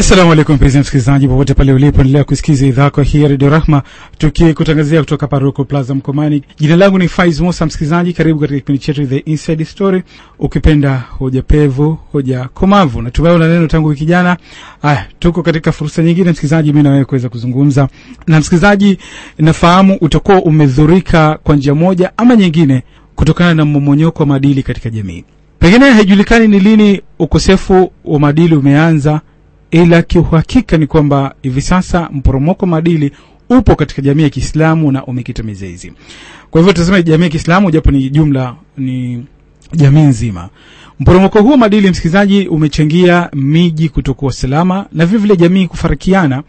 Assalamu alaikum mpenzi msikilizaji, popote pale ulipo, endelea kusikiza idhaa yako hii ya redio Rahma, tukikutangazia kutoka Paroko Plaza Mkomani. Jina langu ni Faiz Musa. Msikilizaji, karibu katika kipindi chetu The Inside Story, ukipenda hoja pevu, hoja komavu. Natumai una neno tangu wiki jana. Aya, tuko katika fursa nyingine msikilizaji, mi na wewe kuweza kuzungumza na msikilizaji. Nafahamu utakuwa umedhurika kwa njia moja ama nyingine kutokana na mmomonyoko wa maadili katika jamii. Pengine haijulikani ni lini ukosefu wa maadili umeanza ila kiuhakika ni kwamba hivi sasa mporomoko maadili upo katika jamii ya Kiislamu na umekita mizizi. Kwa hivyo tunasema jamii ya Kiislamu, japo ni jumla, ni jamii nzima. Mporomoko huu maadili, msikilizaji, umechangia miji kutokuwa salama na vile vile jamii kufarikiana.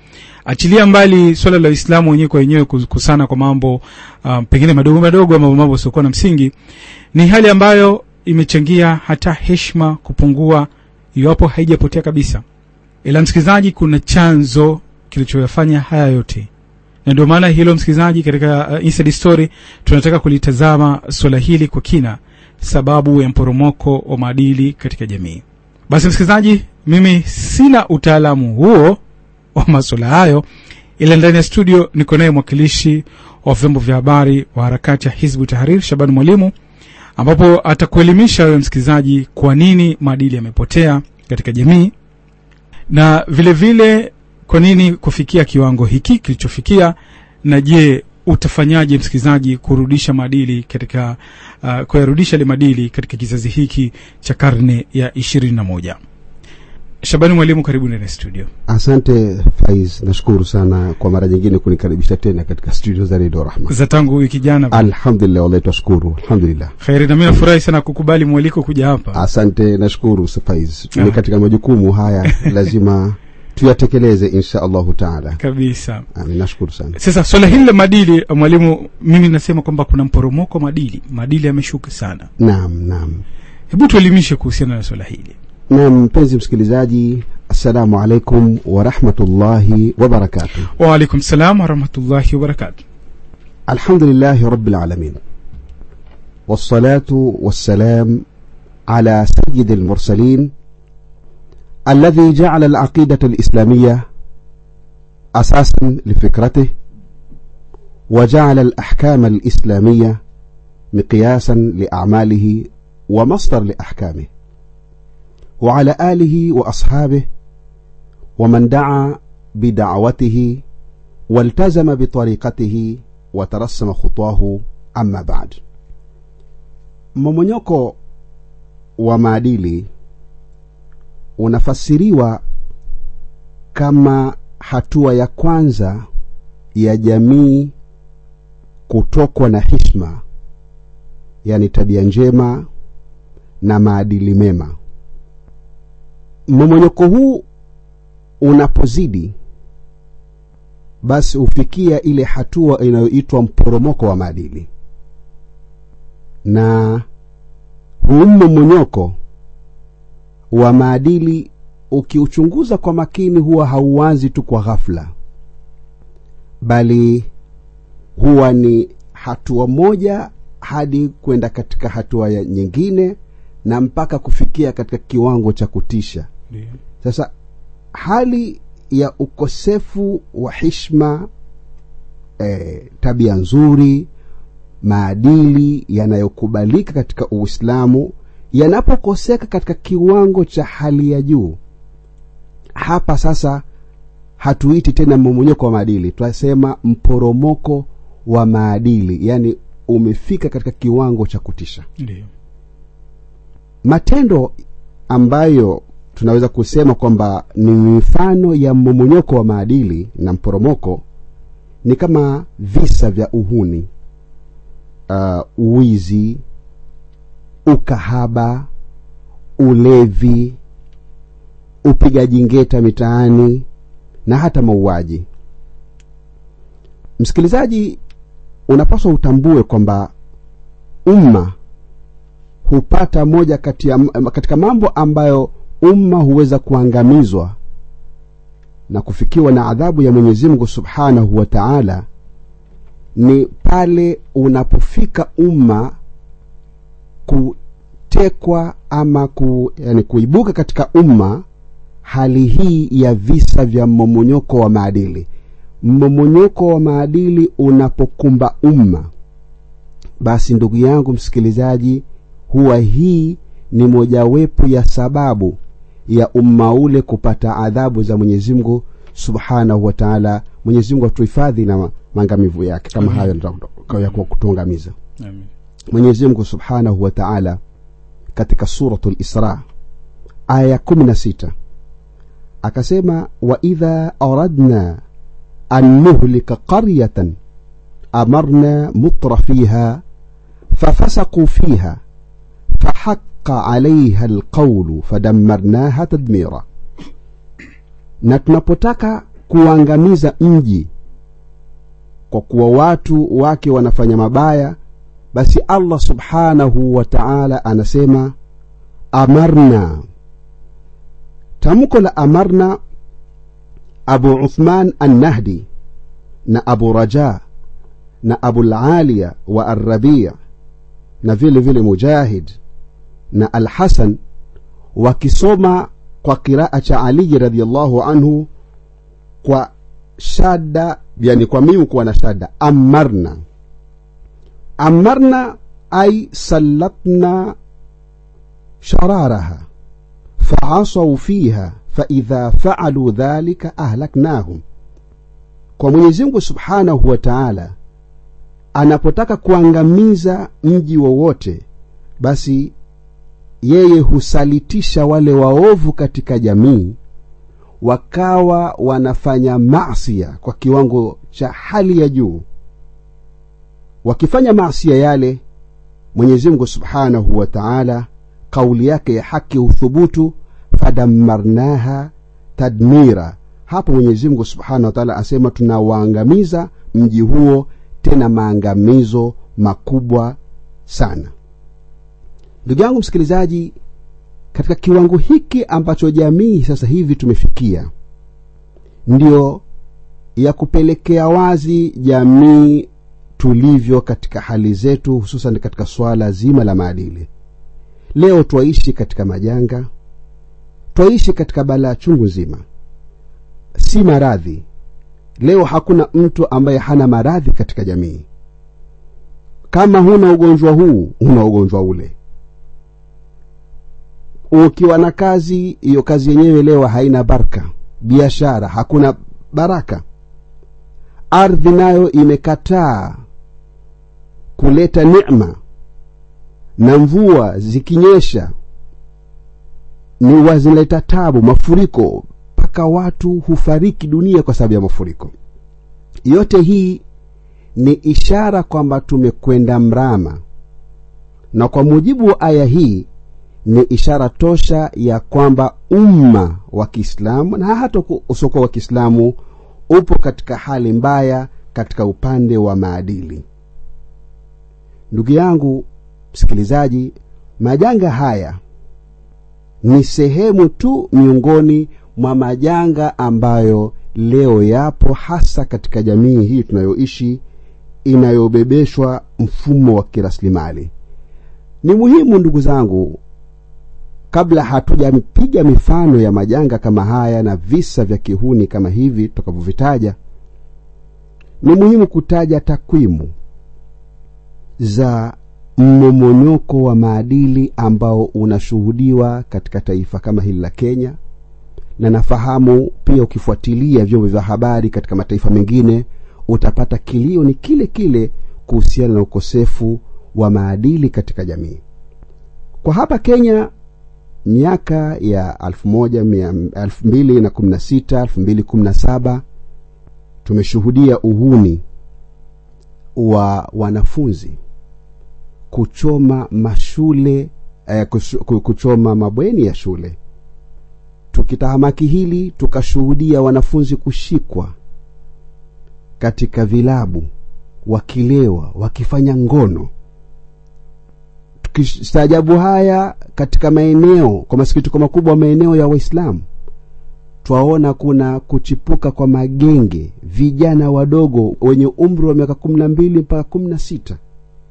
Achilia mbali swala la Uislamu wenyewe kwa wenyewe kukusana kwa mambo um, pengine madogo madogo ama mambo yasiokuwa na msingi, ni hali ambayo imechangia hata heshima kupungua, iwapo haijapotea kabisa ila msikilizaji, kuna chanzo kilichoyafanya haya yote, na ndio maana hilo msikilizaji, katika uh, Inside Story tunataka kulitazama swala hili kwa kina, sababu ya mporomoko wa maadili katika jamii. Basi msikilizaji, mimi sina utaalamu huo wa masuala hayo, ila ndani ya studio niko naye mwakilishi wa vyombo vya habari wa harakati ya Hizbu Tahrir, Shabani Mwalimu, ambapo atakuelimisha wewe msikilizaji, kwa nini maadili yamepotea katika jamii na vile vile kwa nini kufikia kiwango hiki kilichofikia, na je, utafanyaje msikilizaji kurudisha maadili katika uh, kuyarudisha ile maadili katika kizazi hiki cha karne ya ishirini na moja. Shabani Mwalimu, karibu ndani ya studio. Asante Faiz, nashukuru sana kwa mara nyingine kunikaribisha tena katika studio za redio Rahma. za tangu wiki jana. Alhamdulillah, wallahi twashukuru, alhamdulillah. Kheri, na mimi nafurahi sana kukubali mwaliko kuja hapa. Asante, nashukuru Faiz. Ni katika majukumu haya lazima tuyatekeleze insha Allahu taala. Kabisa. Amin, nashukuru sana. Sasa swala hili la madili mwalimu, mimi nasema kwamba kuna mporomoko madili, maadili yameshuka sana. Naam, naam. Hebu tuelimishe kuhusiana na swala hili. Naam, mpenzi msikilizaji, assalamu alaikum warahmatullahi wabarakatuh. Waalaikum salam warahmatullahi wabarakatu. الحمد لله رب العالمين والصلاة والسلام على سيد المرسلين الذي جعل العقيدة الإسلامية أساسا لفكرته وجعل الأحكام الإسلامية مقياسا لأعماله ومصدر لأحكامه وعلى آله وأصحابه ومن دعا بدعوته والتزم بطريقته watarasama khutwahu amma baad. Mmomonyoko wa maadili unafasiriwa kama hatua ya kwanza ya jamii kutokwa na hishma, yani tabia njema na maadili mema. Mmomonyoko huu unapozidi basi hufikia ile hatua inayoitwa mporomoko wa maadili, na huu mmomonyoko wa maadili ukiuchunguza kwa makini, huwa hauwazi tu kwa ghafla, bali huwa ni hatua moja hadi kwenda katika hatua ya nyingine na mpaka kufikia katika kiwango cha kutisha. Sasa hali ya ukosefu wa hishma eh, tabia nzuri, maadili yanayokubalika katika Uislamu yanapokoseka katika kiwango cha hali ya juu, hapa sasa hatuiti tena mmomonyoko wa maadili, tunasema mporomoko wa maadili, yaani umefika katika kiwango cha kutisha. Ndiyo. Matendo ambayo tunaweza kusema kwamba ni mifano ya mmomonyoko wa maadili na mporomoko ni kama visa vya uhuni, uh, uwizi, ukahaba, ulevi, upigaji ngeta mitaani na hata mauaji. Msikilizaji, unapaswa utambue kwamba umma hupata moja kati katika mambo ambayo umma huweza kuangamizwa na kufikiwa na adhabu ya Mwenyezi Mungu Subhanahu wa Ta'ala ni pale unapofika umma kutekwa ama ku, yani kuibuka katika umma hali hii ya visa vya mmomonyoko wa maadili. Mmomonyoko wa maadili unapokumba umma basi ndugu yangu msikilizaji huwa hii ni mojawepo ya sababu ya umma ule kupata adhabu za mwenyezi mungu subhanahu wa taala. Mwenyezi mungu atuhifadhi na maangamivu yake. Kama hayo ya kutuangamiza. Mwenyezi mungu subhanahu wa taala katika suratu lisra aya ya kumi na sita akasema waidha aradna an nuhlika qaryatan amarna mutra fiha fafasaquu fiha fahaqa alaiha alqaulu fadammarnaha tadmira na tunapotaka kuangamiza mji kwa kuwa watu wake wanafanya mabaya basi allah subhanahu wa taala anasema amarna tamko la amarna abu uthman annahdi na abu raja na abulaliya wa arrabia na vile vile mujahid na alhasan wakisoma kwa kiraa cha aliyi radiallahu anhu kwa shada yani kwa mimu kuwa na shada amarna amarna ay sallatna shararaha faasau fiha faidha faalu dhalika ahlaknahum. Kwa mwenyezi mungu subhanahu wa taala anapotaka kuangamiza mji wowote basi yeye husalitisha wale waovu katika jamii wakawa wanafanya masia kwa kiwango cha hali ya juu. Wakifanya masia yale mwenyezi mungu subhanahu wa taala kauli yake ya haki huthubutu fadamarnaha tadmira. Hapo mwenyezi mungu subhanahu wa taala asema tunawaangamiza mji huo tena maangamizo makubwa sana ndugu yangu msikilizaji katika kiwango hiki ambacho jamii sasa hivi tumefikia ndio ya kupelekea wazi jamii tulivyo katika hali zetu hususan katika swala zima la maadili. Leo twaishi katika majanga twaishi katika bala ya chungu nzima. Si maradhi. Leo hakuna mtu ambaye hana maradhi katika jamii. Kama huna ugonjwa huu huna ugonjwa ule ukiwa na kazi hiyo kazi yenyewe leo haina baraka. Biashara hakuna baraka. Ardhi nayo imekataa kuleta neema. Na mvua zikinyesha ni wazileta tabu mafuriko. Mpaka watu hufariki dunia kwa sababu ya mafuriko. Yote hii ni ishara kwamba tumekwenda mrama. Na kwa mujibu wa aya hii ni ishara tosha ya kwamba umma wa kiislamu na hata usoko wa kiislamu upo katika hali mbaya katika upande wa maadili. Ndugu yangu msikilizaji majanga haya ni sehemu tu miongoni mwa majanga ambayo leo yapo hasa katika jamii hii tunayoishi inayobebeshwa mfumo wa kiraslimali. Ni muhimu ndugu zangu kabla hatujapiga mifano ya majanga kama haya na visa vya kihuni kama hivi tutakavyovitaja ni muhimu kutaja takwimu za mmomonyoko wa maadili ambao unashuhudiwa katika taifa kama hili la kenya. Na nafahamu pia ukifuatilia vyombo vya habari katika mataifa mengine utapata kilio ni kile kile kuhusiana na ukosefu wa maadili katika jamii. Kwa hapa kenya miaka ya 216 217 tumeshuhudia uhuni wa wanafunzi kuchoma mashule eh, kuchoma mabweni ya shule. Tukitahamaki hili tukashuhudia wanafunzi kushikwa katika vilabu wakilewa wakifanya ngono tukistaajabu haya katika maeneo kwa masikitiko makubwa maeneo ya waislamu twaona kuna kuchipuka kwa magenge vijana wadogo wenye umri wa miaka kumi na mbili mpaka kumi na sita.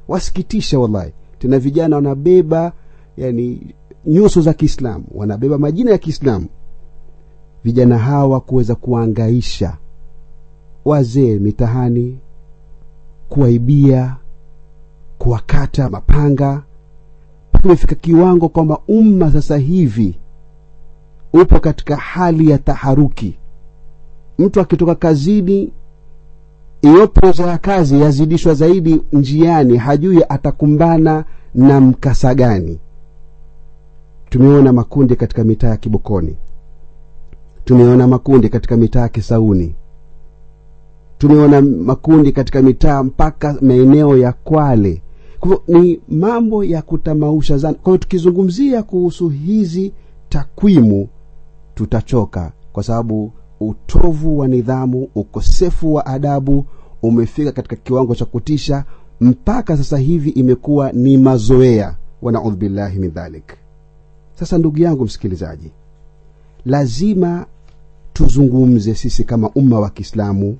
Wasikitisha wallahi. Tena vijana wanabeba yani nyuso za kiislamu wanabeba majina ya kiislamu. Vijana hawa kuweza kuwaangaisha wazee mitahani kuwaibia kuwakata mapanga mpaka imefika kiwango kwamba umma sasa hivi upo katika hali ya taharuki. Mtu akitoka kazini iyopo za kazi yazidishwa zaidi njiani hajui atakumbana na mkasa gani. Tumeona makundi katika mitaa ya kibokoni. Tumeona makundi katika mitaa ya kisauni. Tumeona makundi katika mitaa mpaka maeneo ya kwale kwa ni mambo ya kutamausha zana. Kwa hiyo tukizungumzia kuhusu hizi takwimu tutachoka kwa sababu utovu wa nidhamu ukosefu wa adabu umefika katika kiwango cha kutisha. Mpaka sasa hivi imekuwa ni mazoea. Wanaudhu billahi min dhalik. Sasa ndugu yangu msikilizaji lazima tuzungumze sisi kama umma wa kiislamu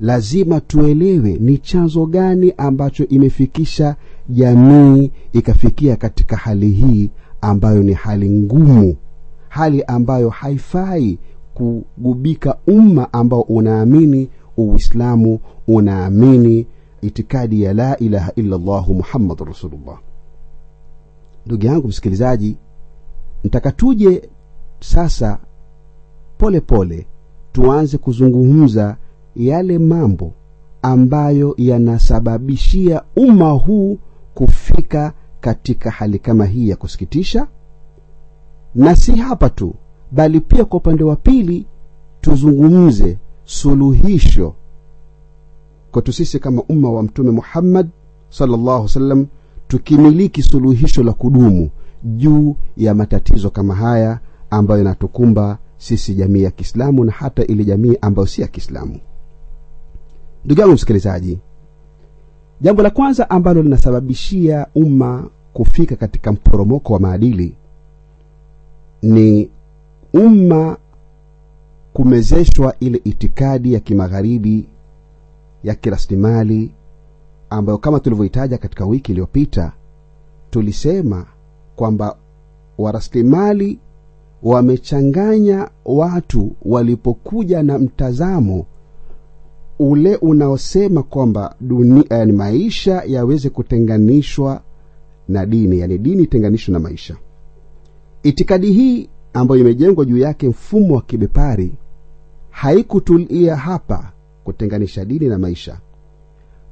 lazima tuelewe ni chanzo gani ambacho imefikisha jamii ikafikia katika hali hii ambayo ni hali ngumu. Hali ambayo haifai kugubika umma ambao unaamini uislamu unaamini itikadi ya la ilaha illa llahu muhammadu rasulullah. Ndugu yangu msikilizaji ntakatuje sasa pole pole tuanze kuzungumza yale mambo ambayo yanasababishia umma huu kufika katika hali kama hii ya kusikitisha. Na si hapa tu bali pia kwa upande wa pili tuzungumze suluhisho kwetu sisi kama umma wa mtume muhammad salllahu salam tukimiliki suluhisho la kudumu juu ya matatizo kama haya ambayo yanatukumba sisi jamii ya kiislamu na hata ile jamii ambayo si ya kiislamu ndugu yangu msikilizaji jambo la kwanza ambalo linasababishia umma kufika katika mporomoko wa maadili ni umma kumezeshwa ile itikadi ya kimagharibi ya kirasilimali ambayo kama tulivyohitaja katika wiki iliyopita tulisema kwamba warasilimali wamechanganya watu walipokuja na mtazamo ule unaosema kwamba dunia yani maisha yaweze kutenganishwa na dini yani dini itenganishwe na maisha. Itikadi hii ambayo imejengwa juu yake mfumo wa kibepari haikutulia hapa kutenganisha dini na maisha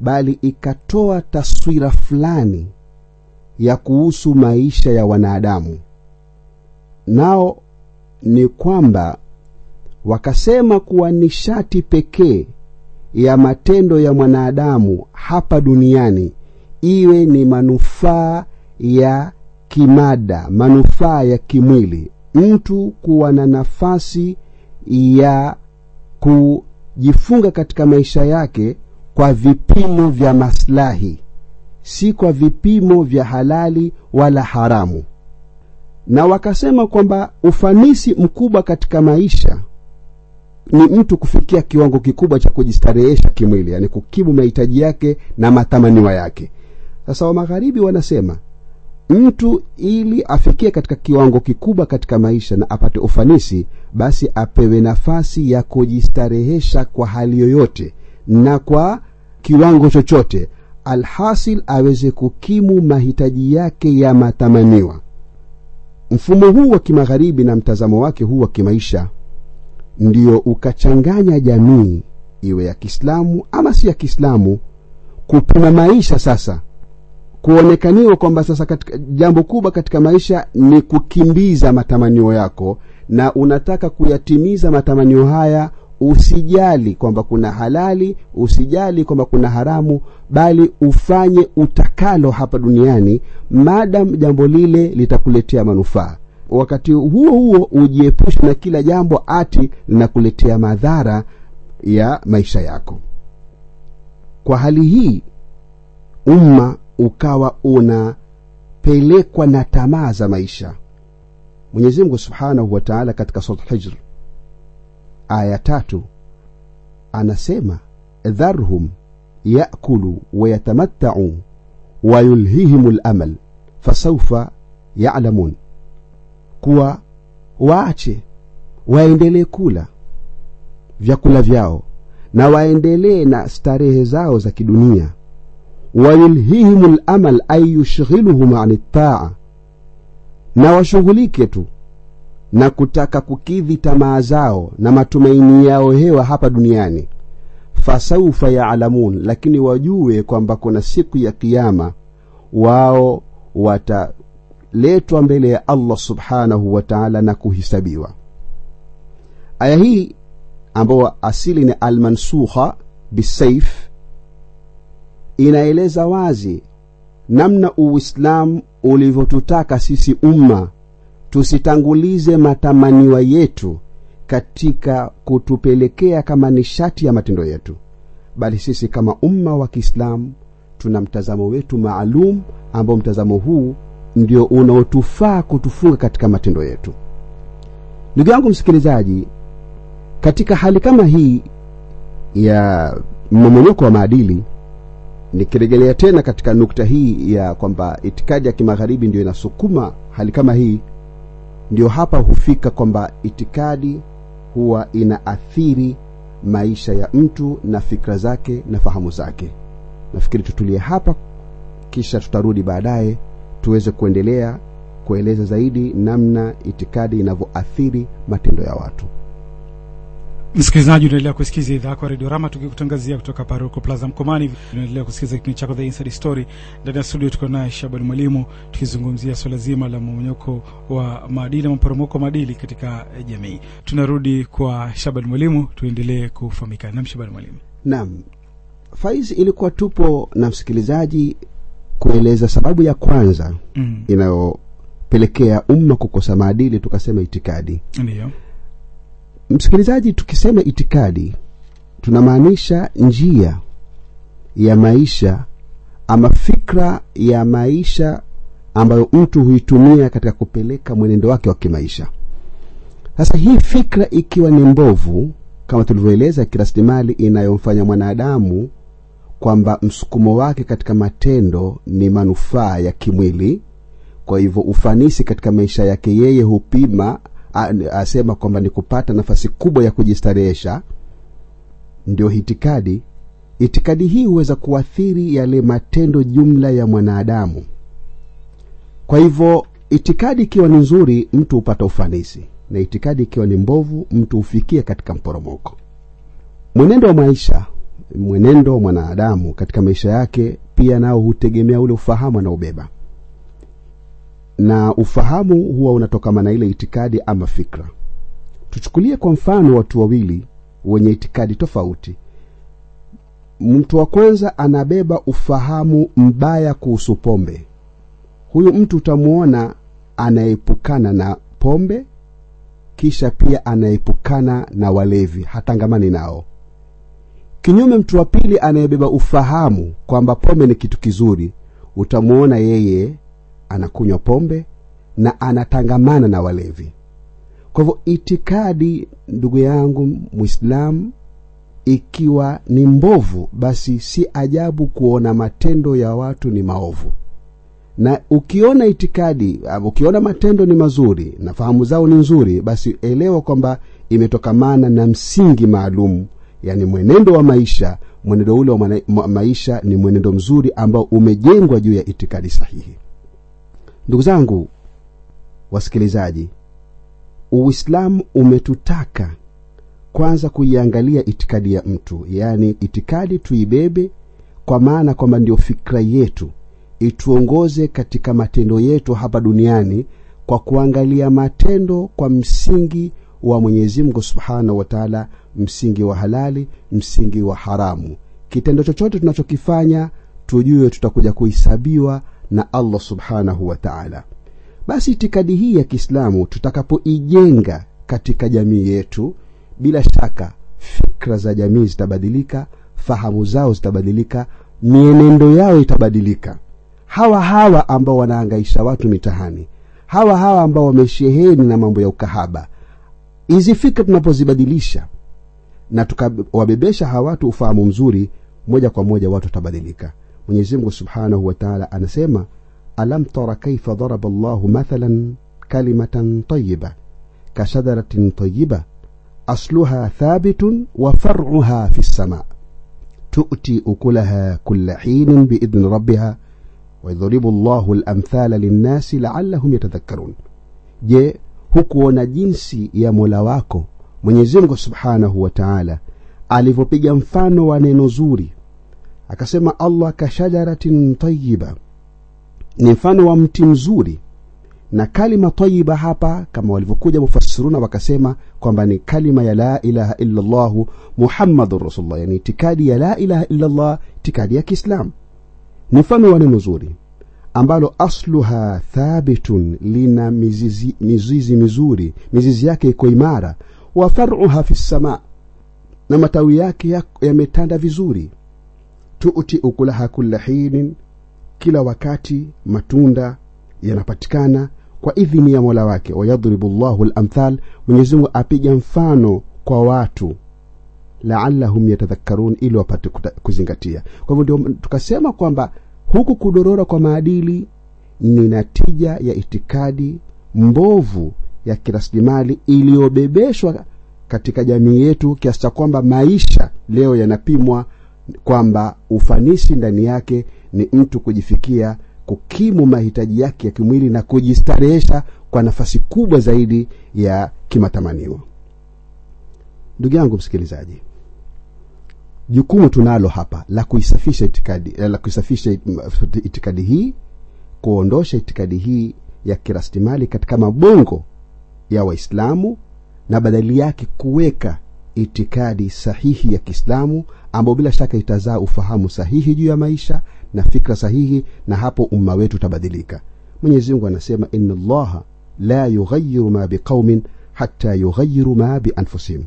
bali ikatoa taswira fulani ya kuhusu maisha ya wanadamu. Nao ni kwamba wakasema kuwa nishati pekee ya matendo ya mwanadamu hapa duniani iwe ni manufaa ya kimada manufaa ya kimwili. Mtu kuwa na nafasi ya kujifunga katika maisha yake kwa vipimo vya maslahi si kwa vipimo vya halali wala haramu. Na wakasema kwamba ufanisi mkubwa katika maisha ni mtu kufikia kiwango kikubwa cha kujistarehesha kimwili yani kukimu mahitaji yake na matamaniwa yake. Sasa wa magharibi wanasema mtu ili afikie katika kiwango kikubwa katika maisha na apate ufanisi basi apewe nafasi ya kujistarehesha kwa hali yoyote na kwa kiwango chochote alhasil aweze kukimu mahitaji yake ya matamaniwa mfumo huu wa kimagharibi na mtazamo wake huu wa kimaisha ndio ukachanganya jamii iwe ya kiislamu ama si ya kiislamu kupima maisha sasa. Kuonekaniwa kwamba sasa katika, jambo kubwa katika maisha ni kukimbiza matamanio yako na unataka kuyatimiza matamanio haya usijali kwamba kuna halali usijali kwamba kuna haramu bali ufanye utakalo hapa duniani. Madam jambo lile litakuletea manufaa wakati huo huo ujiepushe na kila jambo ati linakuletea madhara ya maisha yako. Kwa hali hii umma ukawa unapelekwa na tamaa za maisha. Mwenyezi mungu subhanahu wa taala katika surat hijr aya tatu anasema dharhum yakulu wayatamattau wayulhihim lamal fasaufa yalamun kuwa waache waendelee kula vyakula vyao na waendelee na starehe zao za kidunia. Wayulhihim lamal an yushghiluhum ani ltaa na washughulike tu na kutaka kukidhi tamaa zao na matumaini yao hewa hapa duniani. Fasaufa yaalamun lakini wajue kwamba kuna siku ya kiama wao wataletwa mbele ya allah subhanahu wa taala na kuhisabiwa aya hii ambayo asili ni almansukha bisaif inaeleza wazi namna uislamu ulivyotutaka sisi umma tusitangulize matamaniwa yetu katika kutupelekea kama nishati ya matendo yetu bali sisi kama umma wa kiislamu tuna mtazamo wetu maalum ambao mtazamo huu ndio unaotufaa kutufunga katika matendo yetu. Ndugu yangu msikilizaji katika hali kama hii ya mmomonyoko wa maadili nikirejelea tena katika nukta hii ya kwamba itikadi ya kimagharibi ndio inasukuma hali kama hii ndio hapa hufika kwamba itikadi huwa inaathiri maisha ya mtu na fikra zake na fahamu zake. Nafikiri tutulie hapa kisha tutarudi baadaye tuweze kuendelea kueleza zaidi namna itikadi inavyoathiri matendo ya watu. Msikilizaji unaendelea kusikiza idhaa yako ya redio rama tukikutangazia kutoka paroko plaza mkomani. Unaendelea kusikiza kipindi chako the inside story. Ndani ya studio tuko naye shabani mwalimu tukizungumzia swala zima la mmonyoko wa maadili maporomoko wa maadili katika jamii. Tunarudi kwa shabani mwalimu tuendelee kufahamika. Nam shabani mwalimu. Naam. Faiz, ilikuwa tupo na msikilizaji kueleza sababu ya kwanza mm. inayopelekea umma kukosa maadili tukasema itikadi. Ndiyo msikilizaji tukisema itikadi tunamaanisha njia ya maisha ama fikra ya maisha ambayo mtu huitumia katika kupeleka mwenendo wake wa kimaisha. Sasa hii fikra ikiwa ni mbovu kama tulivyoeleza kirasilimali inayomfanya mwanadamu kwamba msukumo wake katika matendo ni manufaa ya kimwili. Kwa hivyo ufanisi katika maisha yake yeye hupima asema kwamba ni kupata nafasi kubwa ya kujistarehesha. Ndio hitikadi itikadi hii huweza kuathiri yale matendo jumla ya mwanadamu. Kwa hivyo itikadi ikiwa ni nzuri mtu hupata ufanisi na itikadi ikiwa ni mbovu mtu hufikia katika mporomoko. Mwenendo wa maisha mwenendo wa mwanadamu katika maisha yake pia nao hutegemea ule ufahamu anaobeba. Na ufahamu huwa unatokana na ile itikadi ama fikra. Tuchukulie kwa mfano watu wawili wenye itikadi tofauti. Mtu wa kwanza anabeba ufahamu mbaya kuhusu pombe. Huyu mtu utamuona anaepukana na pombe kisha pia anaepukana na walevi hatangamani nao kinyume mtu wa pili anayebeba ufahamu kwamba pombe ni kitu kizuri utamwona yeye anakunywa pombe na anatangamana na walevi. Kwa hivyo itikadi ndugu yangu mwislamu ikiwa ni mbovu basi si ajabu kuona matendo ya watu ni maovu. Na ukiona itikadi ukiona matendo ni mazuri na fahamu zao ni nzuri basi elewa kwamba imetokamana na msingi maalum yani mwenendo wa maisha mwenendo ule wa maisha ni mwenendo mzuri ambao umejengwa juu ya itikadi sahihi. Ndugu zangu wasikilizaji uislamu umetutaka kwanza kuiangalia itikadi ya mtu. Yaani itikadi tuibebe kwa maana kwamba ndio fikra yetu. Ituongoze katika matendo yetu hapa duniani kwa kuangalia matendo kwa msingi wa mwenyezi mungu subhanahu wa taala msingi wa halali msingi wa haramu. Kitendo chochote tunachokifanya tujue tutakuja kuhesabiwa na allah subhanahu wa taala. Basi itikadi hii ya kiislamu tutakapoijenga katika jamii yetu bila shaka fikra za jamii zitabadilika fahamu zao zitabadilika mienendo yao itabadilika. Hawa hawa ambao wanaangaisha watu mitahani hawa hawa ambao wamesheheni na mambo ya ukahaba hizi fikra tunapozibadilisha na tukawabebesha hawa watu ufahamu mzuri moja kwa moja watu watabadilika. Mwenyezi mungu subhanahu wa taala anasema alam tara kaifa daraba llahu mathalan kalimatan tayiba kashajaratin tayiba asluha thabitun wa far'uha fi lsama tu'ti ukulaha kulla hinin biidhni rabbiha waidhribu llahu lamthala linnasi laallahum yatadhakkarun. Je hukuona jinsi ya mola wako mwenyezi mungu subhanahu wa taala alivyopiga mfano wa neno zuri akasema allah ka shajaratin tayiba ni mfano wa mti mzuri. Na kalima tayiba hapa kama walivyokuja mufasiruna wakasema kwamba ni kalima ya la ilaha illa llahu muhammadun rasulullah yani itikadi ya la ilaha illa llah itikadi ya kiislamu ni mfano wa neno zuri ambalo asluha thabitun lina mizizi, mizizi mizuri mizizi yake iko imara wa faruha fi lsama na matawi yake yametanda ya vizuri. Tuti ukulaha kulla hinin. Kila wakati matunda yanapatikana kwa idhini ya mola wake. Wayadhribu llahu lamthal mwenyezimungu apiga mfano kwa watu. Laalahum yatadhakarun ili wapate kuzingatia. Kwa hivyo ndio tukasema kwamba huku kudorora kwa maadili ni natija ya itikadi mbovu ya kirasilimali iliyobebeshwa katika jamii yetu kiasi cha kwamba maisha leo yanapimwa kwamba ufanisi ndani yake ni mtu kujifikia kukimu mahitaji yake ya kimwili na kujistarehesha kwa nafasi kubwa zaidi ya kimatamanio. Ndugu yangu msikilizaji jukumu tunalo hapa la kuisafisha itikadi la kuisafisha itikadi hii kuondosha itikadi hii ya kirasilimali katika mabongo ya waislamu na badali yake kuweka itikadi sahihi ya kiislamu ambayo bila shaka itazaa ufahamu sahihi juu ya maisha na fikra sahihi na hapo umma wetu utabadilika. Mwenyezi mungu anasema inna llaha la yughayiru ma biqaumin hata yughayiru ma bianfusihim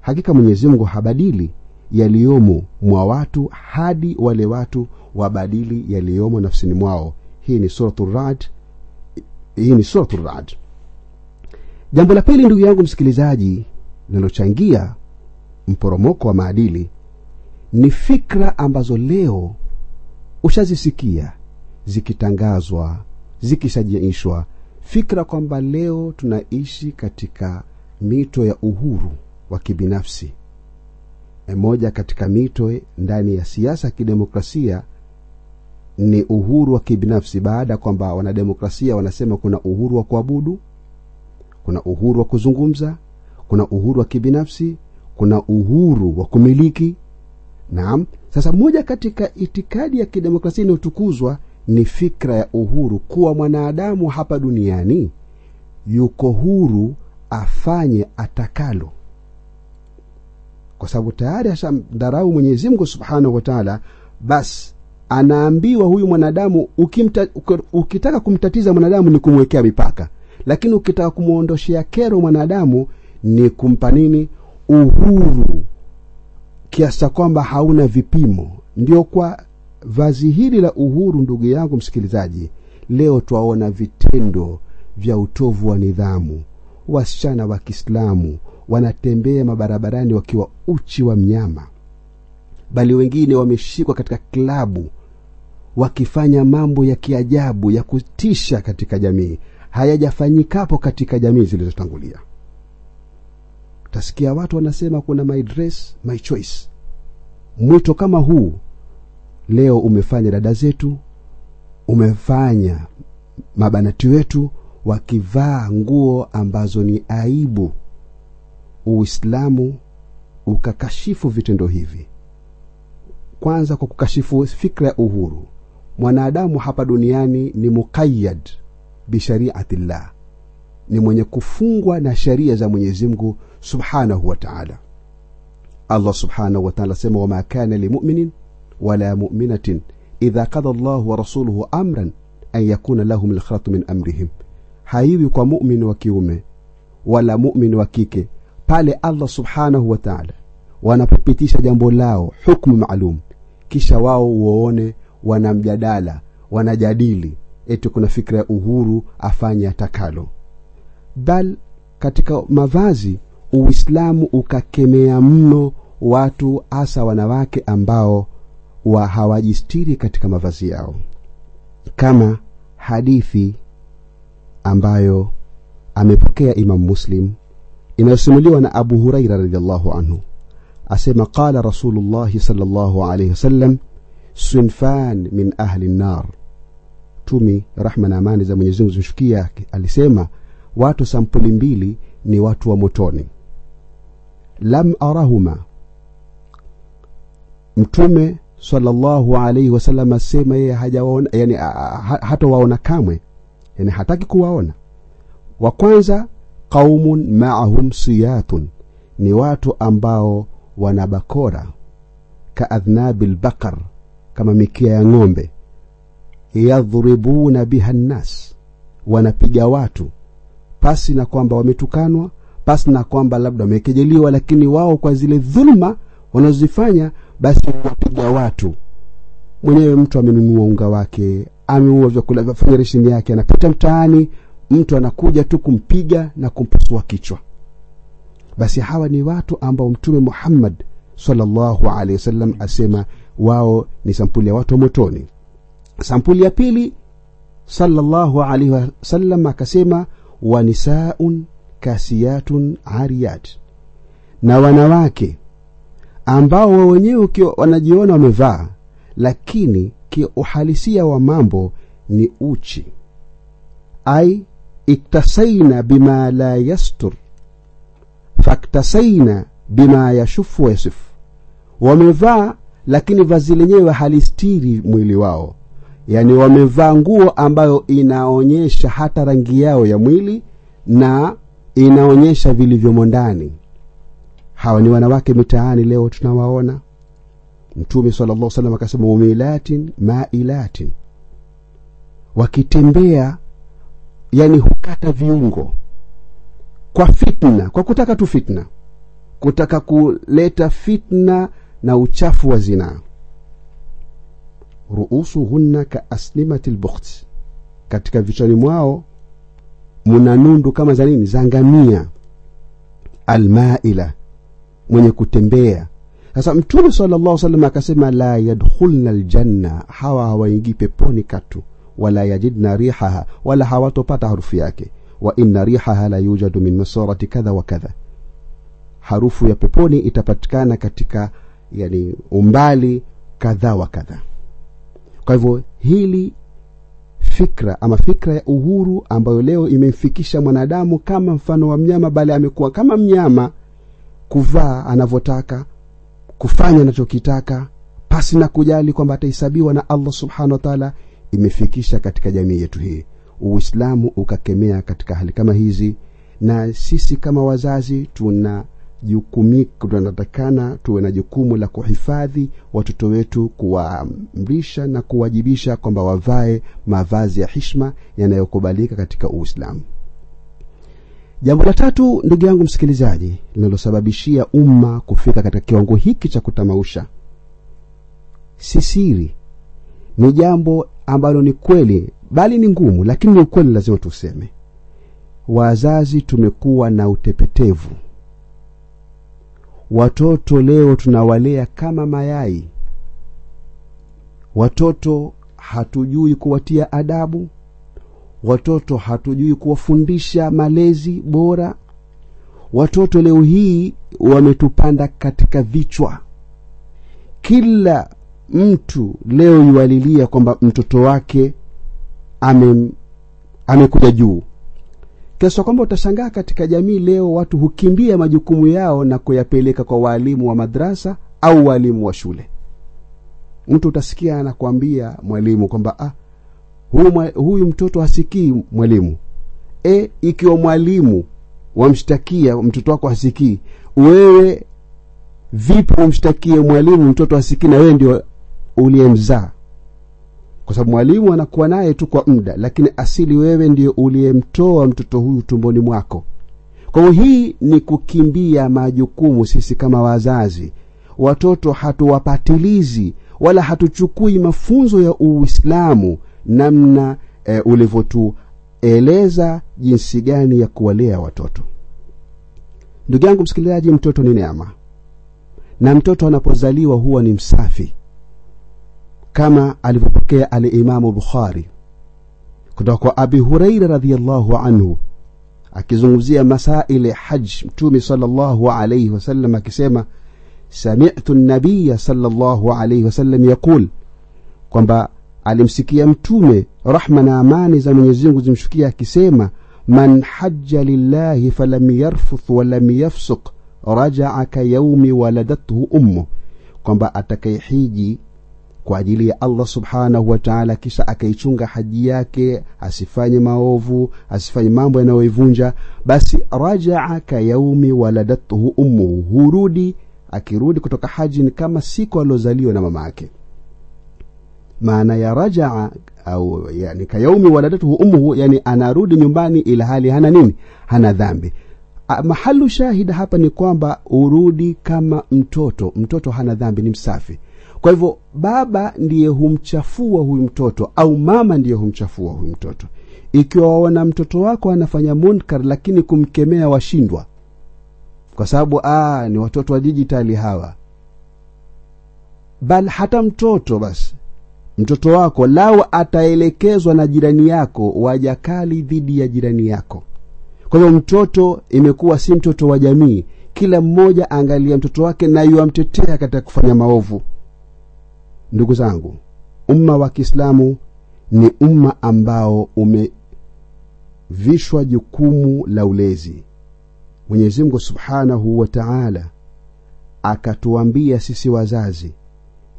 hakika mwenyezi mungu habadili yaliyomo mwa watu hadi wale watu wabadili yaliyomo nafsini mwao. Hii ni suratu rad. Hii ni suratu rad jambo la pili ndugu yangu msikilizaji linalochangia mporomoko wa maadili ni fikra ambazo leo ushazisikia zikitangazwa zikishajiishwa fikra kwamba leo tunaishi katika mito ya uhuru wa kibinafsi moja katika mito ndani ya siasa ya kidemokrasia ni uhuru wa kibinafsi baada ya kwamba wanademokrasia wanasema kuna uhuru wa kuabudu kuna uhuru wa kuzungumza kuna uhuru wa kibinafsi kuna uhuru wa kumiliki. Naam sasa moja katika itikadi ya kidemokrasia inayotukuzwa ni fikra ya uhuru kuwa mwanadamu hapa duniani yuko huru afanye atakalo. Kwa sababu tayari ashamdharau mwenyezi mungu subhanahu wataala basi anaambiwa huyu mwanadamu ukitaka kumtatiza mwanadamu ni kumwekea mipaka lakini ukitaka kumwondoshea kero mwanadamu ni kumpa nini? Uhuru. Kiasi cha kwamba hauna vipimo. Ndio kwa vazi hili la uhuru ndugu yangu msikilizaji leo twaona vitendo vya utovu wa nidhamu. Wasichana wa kiislamu wanatembea mabarabarani wakiwa uchi wa mnyama bali wengine wameshikwa katika klabu wakifanya mambo ya kiajabu ya kutisha katika jamii hayajafanyikapo katika jamii zilizotangulia. Tasikia watu wanasema kuna my dress my choice. Mwito kama huu leo umefanya dada zetu umefanya mabanati wetu wakivaa nguo ambazo ni aibu. Uislamu ukakashifu vitendo hivi. Kwanza kwa kukashifu fikra ya uhuru. Mwanadamu hapa duniani ni muqayad bishariatillah ni mwenye kufungwa na sheria za mwenyezi mungu subhanahu wa taala. Allah subhanahu wa taala asema wama kana limuminin wala muminatin idha qada llahu wa rasuluhu amran an yakuna lahum lkhiratu min amrihim. Haiwi kwa mumin wa kiume wala mumin wa kike pale allah subhanahu wa taala wanapopitisha jambo lao hukmu maalum kisha wao waone wanamjadala wanajadili eti kuna fikra ya uhuru afanye atakalo. Bal katika mavazi uislamu ukakemea mno watu hasa wanawake ambao wa hawajistiri katika mavazi yao. Kama hadithi ambayo amepokea imam muslim inayosimuliwa na abu huraira radiallahu anhu asema qala rasulullahi salllahu alaihi wasallam sunfan min ahli nnar tumi rahma na amani za mwenyezi mungu zimshukia alisema watu sampuli mbili ni watu wa motoni. Lam arahuma. Mtume sallallahu alaihi wasallam asema yeye hajawaona yani hatowaona kamwe. Yani hataki kuwaona. Wa kwanza qaumun maahum siyatun. Ni watu ambao wana bakora kaadhnabi lbakar kama mikia ya ng'ombe yadhribuna biha nnas wanapiga watu pasi na kwamba wametukanwa pasi na kwamba labda wamekejeliwa lakini wao kwa zile dhuluma wanazozifanya basi wapiga watu. Mwenyewe mtu amenunua unga wake ameua vyakula vyafanya reshini yake anapita mtaani mtu anakuja tu kumpiga na kumpasua kichwa. Basi hawa ni watu ambao mtume muhammad salllahu alehi wasallam asema wao ni sampuli ya watu wa motoni sampuli ya pili sallallahu alaihi wasallam akasema wanisaun kasiyatun ariyat. Na wanawake ambao wao wenyewe wanajiona wamevaa lakini kiuhalisia wa mambo ni uchi. Ai iktasaina bima la yastur faktasaina bima yashufu yasif wamevaa lakini vazi lenyewe halistiri mwili wao yaani wamevaa nguo ambayo inaonyesha hata rangi yao ya mwili na inaonyesha vilivyomo ndani. Hawa ni wanawake mitaani leo tunawaona. Mtume sala llah salam akasema mumilatin mailatin. Wakitembea yani hukata viungo kwa fitna kwa kutaka tu fitna. Kutaka kuleta fitna na uchafu wa zinaa ruusuhunna kaasnimati lbukht katika vichwani mwao muna nundu kama za nini? Za ngamia. Almaila mwenye kutembea. Sasa mtume sala llah salam akasema la yadkhulna ljanna hawa hawaingii peponi katu wala yajidna rihaha wala hawatopata harufu yake. Wa inna rihaha la yujadu min masarati kadha wa kadha. Harufu ya peponi itapatikana katika yani umbali kadha wa kadha kwa hivyo hili fikra ama fikra ya uhuru ambayo leo imemfikisha mwanadamu kama mfano wa mnyama bali amekuwa kama mnyama kuvaa anavyotaka kufanya anachokitaka pasi na kujali kwamba atahesabiwa na allah subhanahu wa taala imefikisha katika jamii yetu hii. Uislamu ukakemea katika hali kama hizi na sisi kama wazazi tuna jukumika tunatakana tuwe na jukumu la kuhifadhi watoto wetu kuwaamrisha na kuwajibisha kwamba wavae mavazi ya hishma yanayokubalika katika uislamu. Jambo la tatu ndugu yangu msikilizaji linalosababishia umma kufika katika kiwango hiki cha kutamausha sisiri ni jambo ambalo ni kweli bali ni ngumu lakini ni ukweli lazima tuseme. Wazazi tumekuwa na utepetevu watoto leo tunawalea kama mayai. Watoto hatujui kuwatia adabu. Watoto hatujui kuwafundisha malezi bora. Watoto leo hii wametupanda katika vichwa. Kila mtu leo yualilia kwamba mtoto wake amekuja ame juu kiasi kwamba utashangaa katika jamii leo watu hukimbia majukumu yao na kuyapeleka kwa waalimu wa madrasa au waalimu wa shule. Mtu utasikia anakwambia mwalimu kwamba ah, huyu, huyu mtoto hasikii mwalimu. E ikiwa mwalimu wamshtakia mtoto wako hasikii wewe vipi umshtakie mwalimu mtoto hasikii na wewe ndio uliyemzaa kwa sababu mwalimu anakuwa naye tu kwa muda lakini asili wewe ndio uliyemtoa mtoto huyu tumboni mwako. Kwa hiyo hii ni kukimbia majukumu sisi kama wazazi. Watoto hatuwapatilizi wala hatuchukui mafunzo ya uislamu namna e, ulivyotueleza jinsi gani ya kuwalea watoto. Ndugu yangu msikilizaji mtoto ni neema. Na mtoto anapozaliwa huwa ni msafi kama alivyopokea alimamu bukhari kutoka kwa abi huraira radiallahu anhu akizungumzia masaili haji haj mtume salllahu alaihi wasallam akisema samitu nabiya salllahu alaihi wasallam yaqul kwamba alimsikia mtume rahma na amani za mwenyezi mungu zimshukia akisema man haja lillahi falam yarfuth walam yafsuk rajaa kayaumi waladathu ummu kwamba atakayehiji kwa ajili ya allah subhanahu wa taala kisha akaichunga haji yake asifanye maovu asifanye mambo yanayoivunja basi rajaa kayaumi waladathu ummuhu hurudi akirudi kutoka haji ni kama siku aliozaliwa na mama yake. Maana ya rajaa au yani kayaumi waladatuhu ummuhu yani anarudi nyumbani ila hali hana nini? Hana dhambi. Mahalu shahida hapa ni kwamba urudi kama mtoto. Mtoto hana dhambi ni msafi kwa hivyo baba ndiye humchafua huyu mtoto au mama ndiye humchafua huyu mtoto. Ikiwa waona mtoto wako anafanya munkar lakini kumkemea washindwa. Kwa sababu ni watoto wa dijitali hawa. Bal hata mtoto basi mtoto wako lau ataelekezwa na jirani yako wajakali dhidi ya jirani yako. Kwa hivyo mtoto imekuwa si mtoto wa jamii. Kila mmoja aangalia mtoto wake na yuamtetea katika kufanya maovu ndugu zangu umma wa kiislamu ni umma ambao umevishwa jukumu la ulezi. Mwenyezi mungu subhanahu wa taala akatuambia sisi wazazi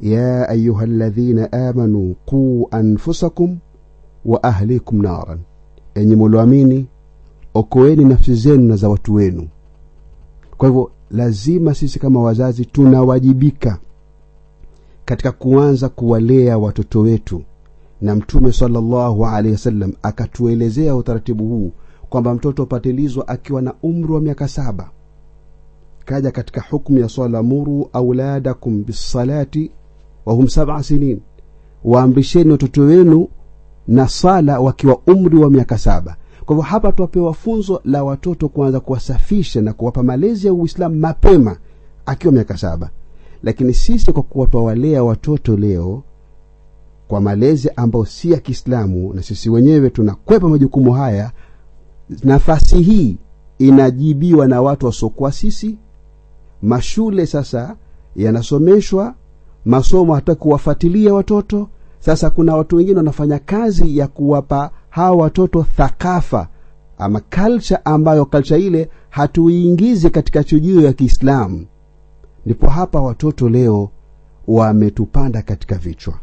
ya ayuha ladhina amanu quu anfusakum wa ahlikum naran. Enye moloamini okoeni nafsi zenu na za watu wenu. Kwa hivyo lazima sisi kama wazazi tunawajibika katika kuanza kuwalea watoto wetu. Na mtume salllahu alehi wasallam akatuelezea utaratibu huu kwamba mtoto upatilizwa akiwa na umri wa miaka saba. Kaja katika hukmu ya swala muru auladakum bisalati wahum saba sinin. Waamrisheni watoto wenu na sala wakiwa umri wa miaka saba. Kwa hivyo hapa twapewa funzo la watoto kuanza kuwasafisha na kuwapa malezi ya uislamu mapema akiwa miaka saba lakini sisi kwa kuwa twawalea watoto leo kwa malezi ambayo si ya kiislamu na sisi wenyewe tunakwepa majukumu haya nafasi hii inajibiwa na watu wasiokuwa sisi. Mashule sasa yanasomeshwa masomo hata kuwafuatilia watoto. Sasa kuna watu wengine wanafanya kazi ya kuwapa hawa watoto thakafa ama culture ambayo culture ile hatuiingizi katika chujio ya kiislamu ndipo hapa watoto leo wametupanda katika vichwa.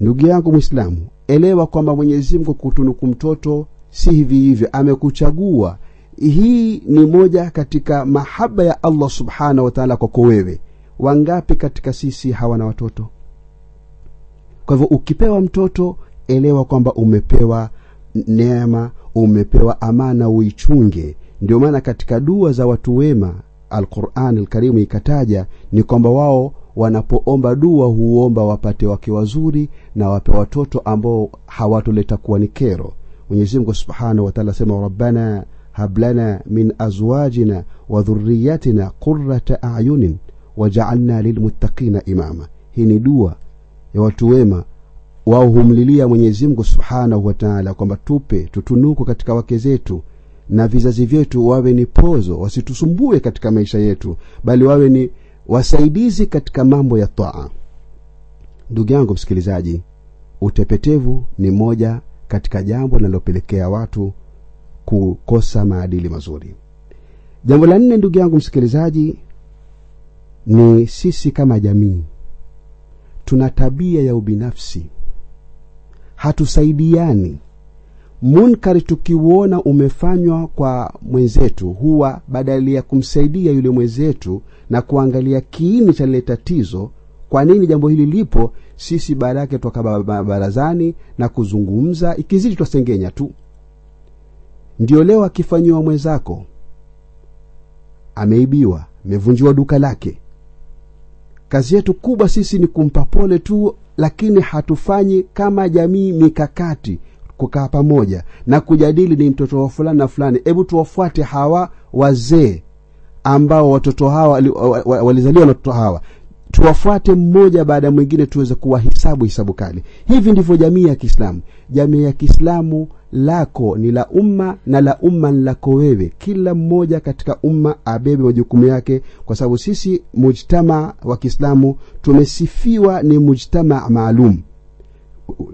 Ndugu yangu mwislamu elewa kwamba mwenyezi mungu kutunuku mtoto si hivi hivyo. Amekuchagua. Hii ni moja katika mahaba ya allah subhanahu wataala kwako wewe. Wangapi katika sisi hawana watoto? Kwa hivyo ukipewa mtoto elewa kwamba umepewa neema umepewa amana uichunge. Ndio maana katika dua za watu wema alquran alkarimu ikataja ni kwamba wao wanapoomba dua huomba wapate wake wazuri na wape watoto ambao hawatoleta kuwa ni kero. Mwenyezimngu subhanahu wataala asema rabbana hablana min azwajina wa dhuriyatina qurata ayunin wajaalna lilmuttaqina imama. Hii ni dua ya watu wema. Wao humlilia mwenyezimngu subhanahu wataala kwamba tupe tutunuku katika wake zetu na vizazi vyetu wawe ni pozo wasitusumbue katika maisha yetu bali wawe ni wasaidizi katika mambo ya taa. Ndugu yangu msikilizaji utepetevu ni moja katika jambo linalopelekea watu kukosa maadili mazuri. Jambo la nne ndugu yangu msikilizaji ni sisi kama jamii tuna tabia ya ubinafsi. Hatusaidiani munkari tukiuona umefanywa kwa mwenzetu huwa badali ya kumsaidia yule mwenzetu na kuangalia kiini cha lile tatizo kwa nini jambo hili lipo sisi baada yake toka barazani na kuzungumza ikizidi twasengenya tu. Ndio leo akifanyiwa mwenzako ameibiwa mevunjiwa duka lake. Kazi yetu kubwa sisi ni kumpa pole tu lakini hatufanyi kama jamii mikakati kukaa pamoja na kujadili ni mtoto wa fulani na fulani. Hebu tuwafuate hawa wazee ambao watoto hawa walizaliwa na watoto hawa. Tuwafuate mmoja baada ya mwingine tuweze kuwahisabu hisabu kali. Hivi ndivyo jamii ya kiislamu. Jamii ya kiislamu lako ni la umma na la umma ni lako wewe. Kila mmoja katika umma abebe majukumu yake kwa sababu sisi mujtama wa kiislamu tumesifiwa ni mujtama maalum.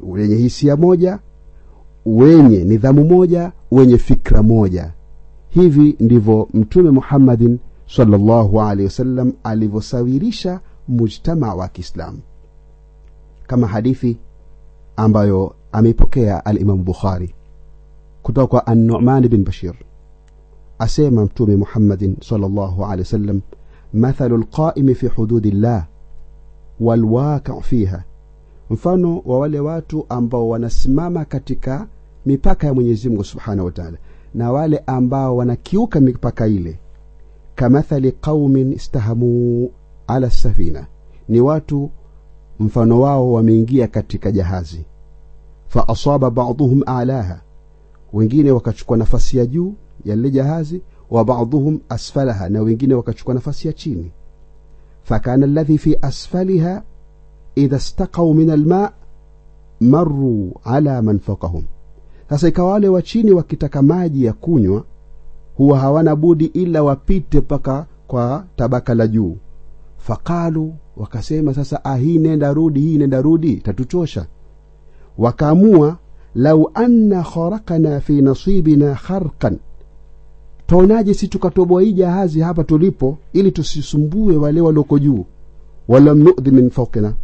Wenye hisia moja wenye nidhamu moja wenye fikra moja hivi ndivyo mtume muhammadin salllahu alehi wasallam alivyosawirisha mujtama wa kiislamu kama hadithi ambayo ameipokea alimamu bukhari kutoka kwa annuman bin bashir asema mtume muhammadin salllahu alehi wasallam mathalu lqaimi fi hududi llah walwaqiu fiha mfano wa wale watu ambao wanasimama katika mipaka ya mwenyezi mungu subhanahu wa taala na wale ambao wanakiuka mipaka ile. Kamathali qaumin istahamuu ala safina ni watu mfano wao wameingia katika jahazi. Fa asaba baduhum alaha wengine wakachukua nafasi ya juu ya lile jahazi wa baduhum asfalaha na wengine wakachukua nafasi ya chini. Fakana alladhi fi asfaliha idha stakau min alma maru ala man fawqahum sasa ikawa wale wa chini wakitaka maji ya kunywa huwa hawana budi ila wapite mpaka kwa tabaka la juu. Faqalu wakasema sasa ah, hii nenda rudi hii nenda rudi tatuchosha wakaamua lau anna kharakana fi nasibina kharqan. Twaonaje si tukatoboa hii jahazi hapa tulipo ili tusisumbue wale walioko juu. Walam nudhi min faukina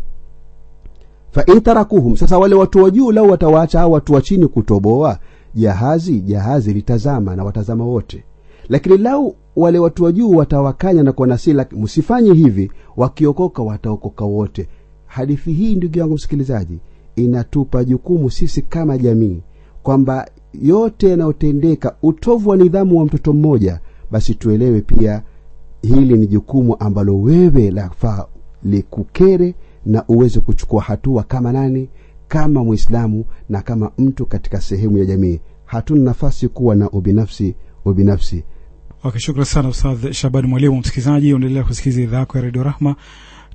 fain tarakuhum sasa wale watu wa juu lau watawaacha au watu wa chini kutoboa jahazi jahazi litazama na watazama wote. Lakini lau wale watu wa juu watawakanya na kuona si msifanye hivi wakiokoka wataokoka wote. Hadithi hii ndugu yangu msikilizaji inatupa jukumu sisi kama jamii kwamba yote yanayotendeka utovu wa nidhamu wa mtoto mmoja basi tuelewe pia hili ni jukumu ambalo wewe lafaa likukere na uweze kuchukua hatua kama nani kama mwislamu na kama mtu katika sehemu ya jamii. Hatuna nafasi kuwa na ubinafsi ubinafsi. Okay, shukran sana ustadh shabani mwalimu. Msikilizaji unaendelea kusikiliza idhaa yako ya redio rahma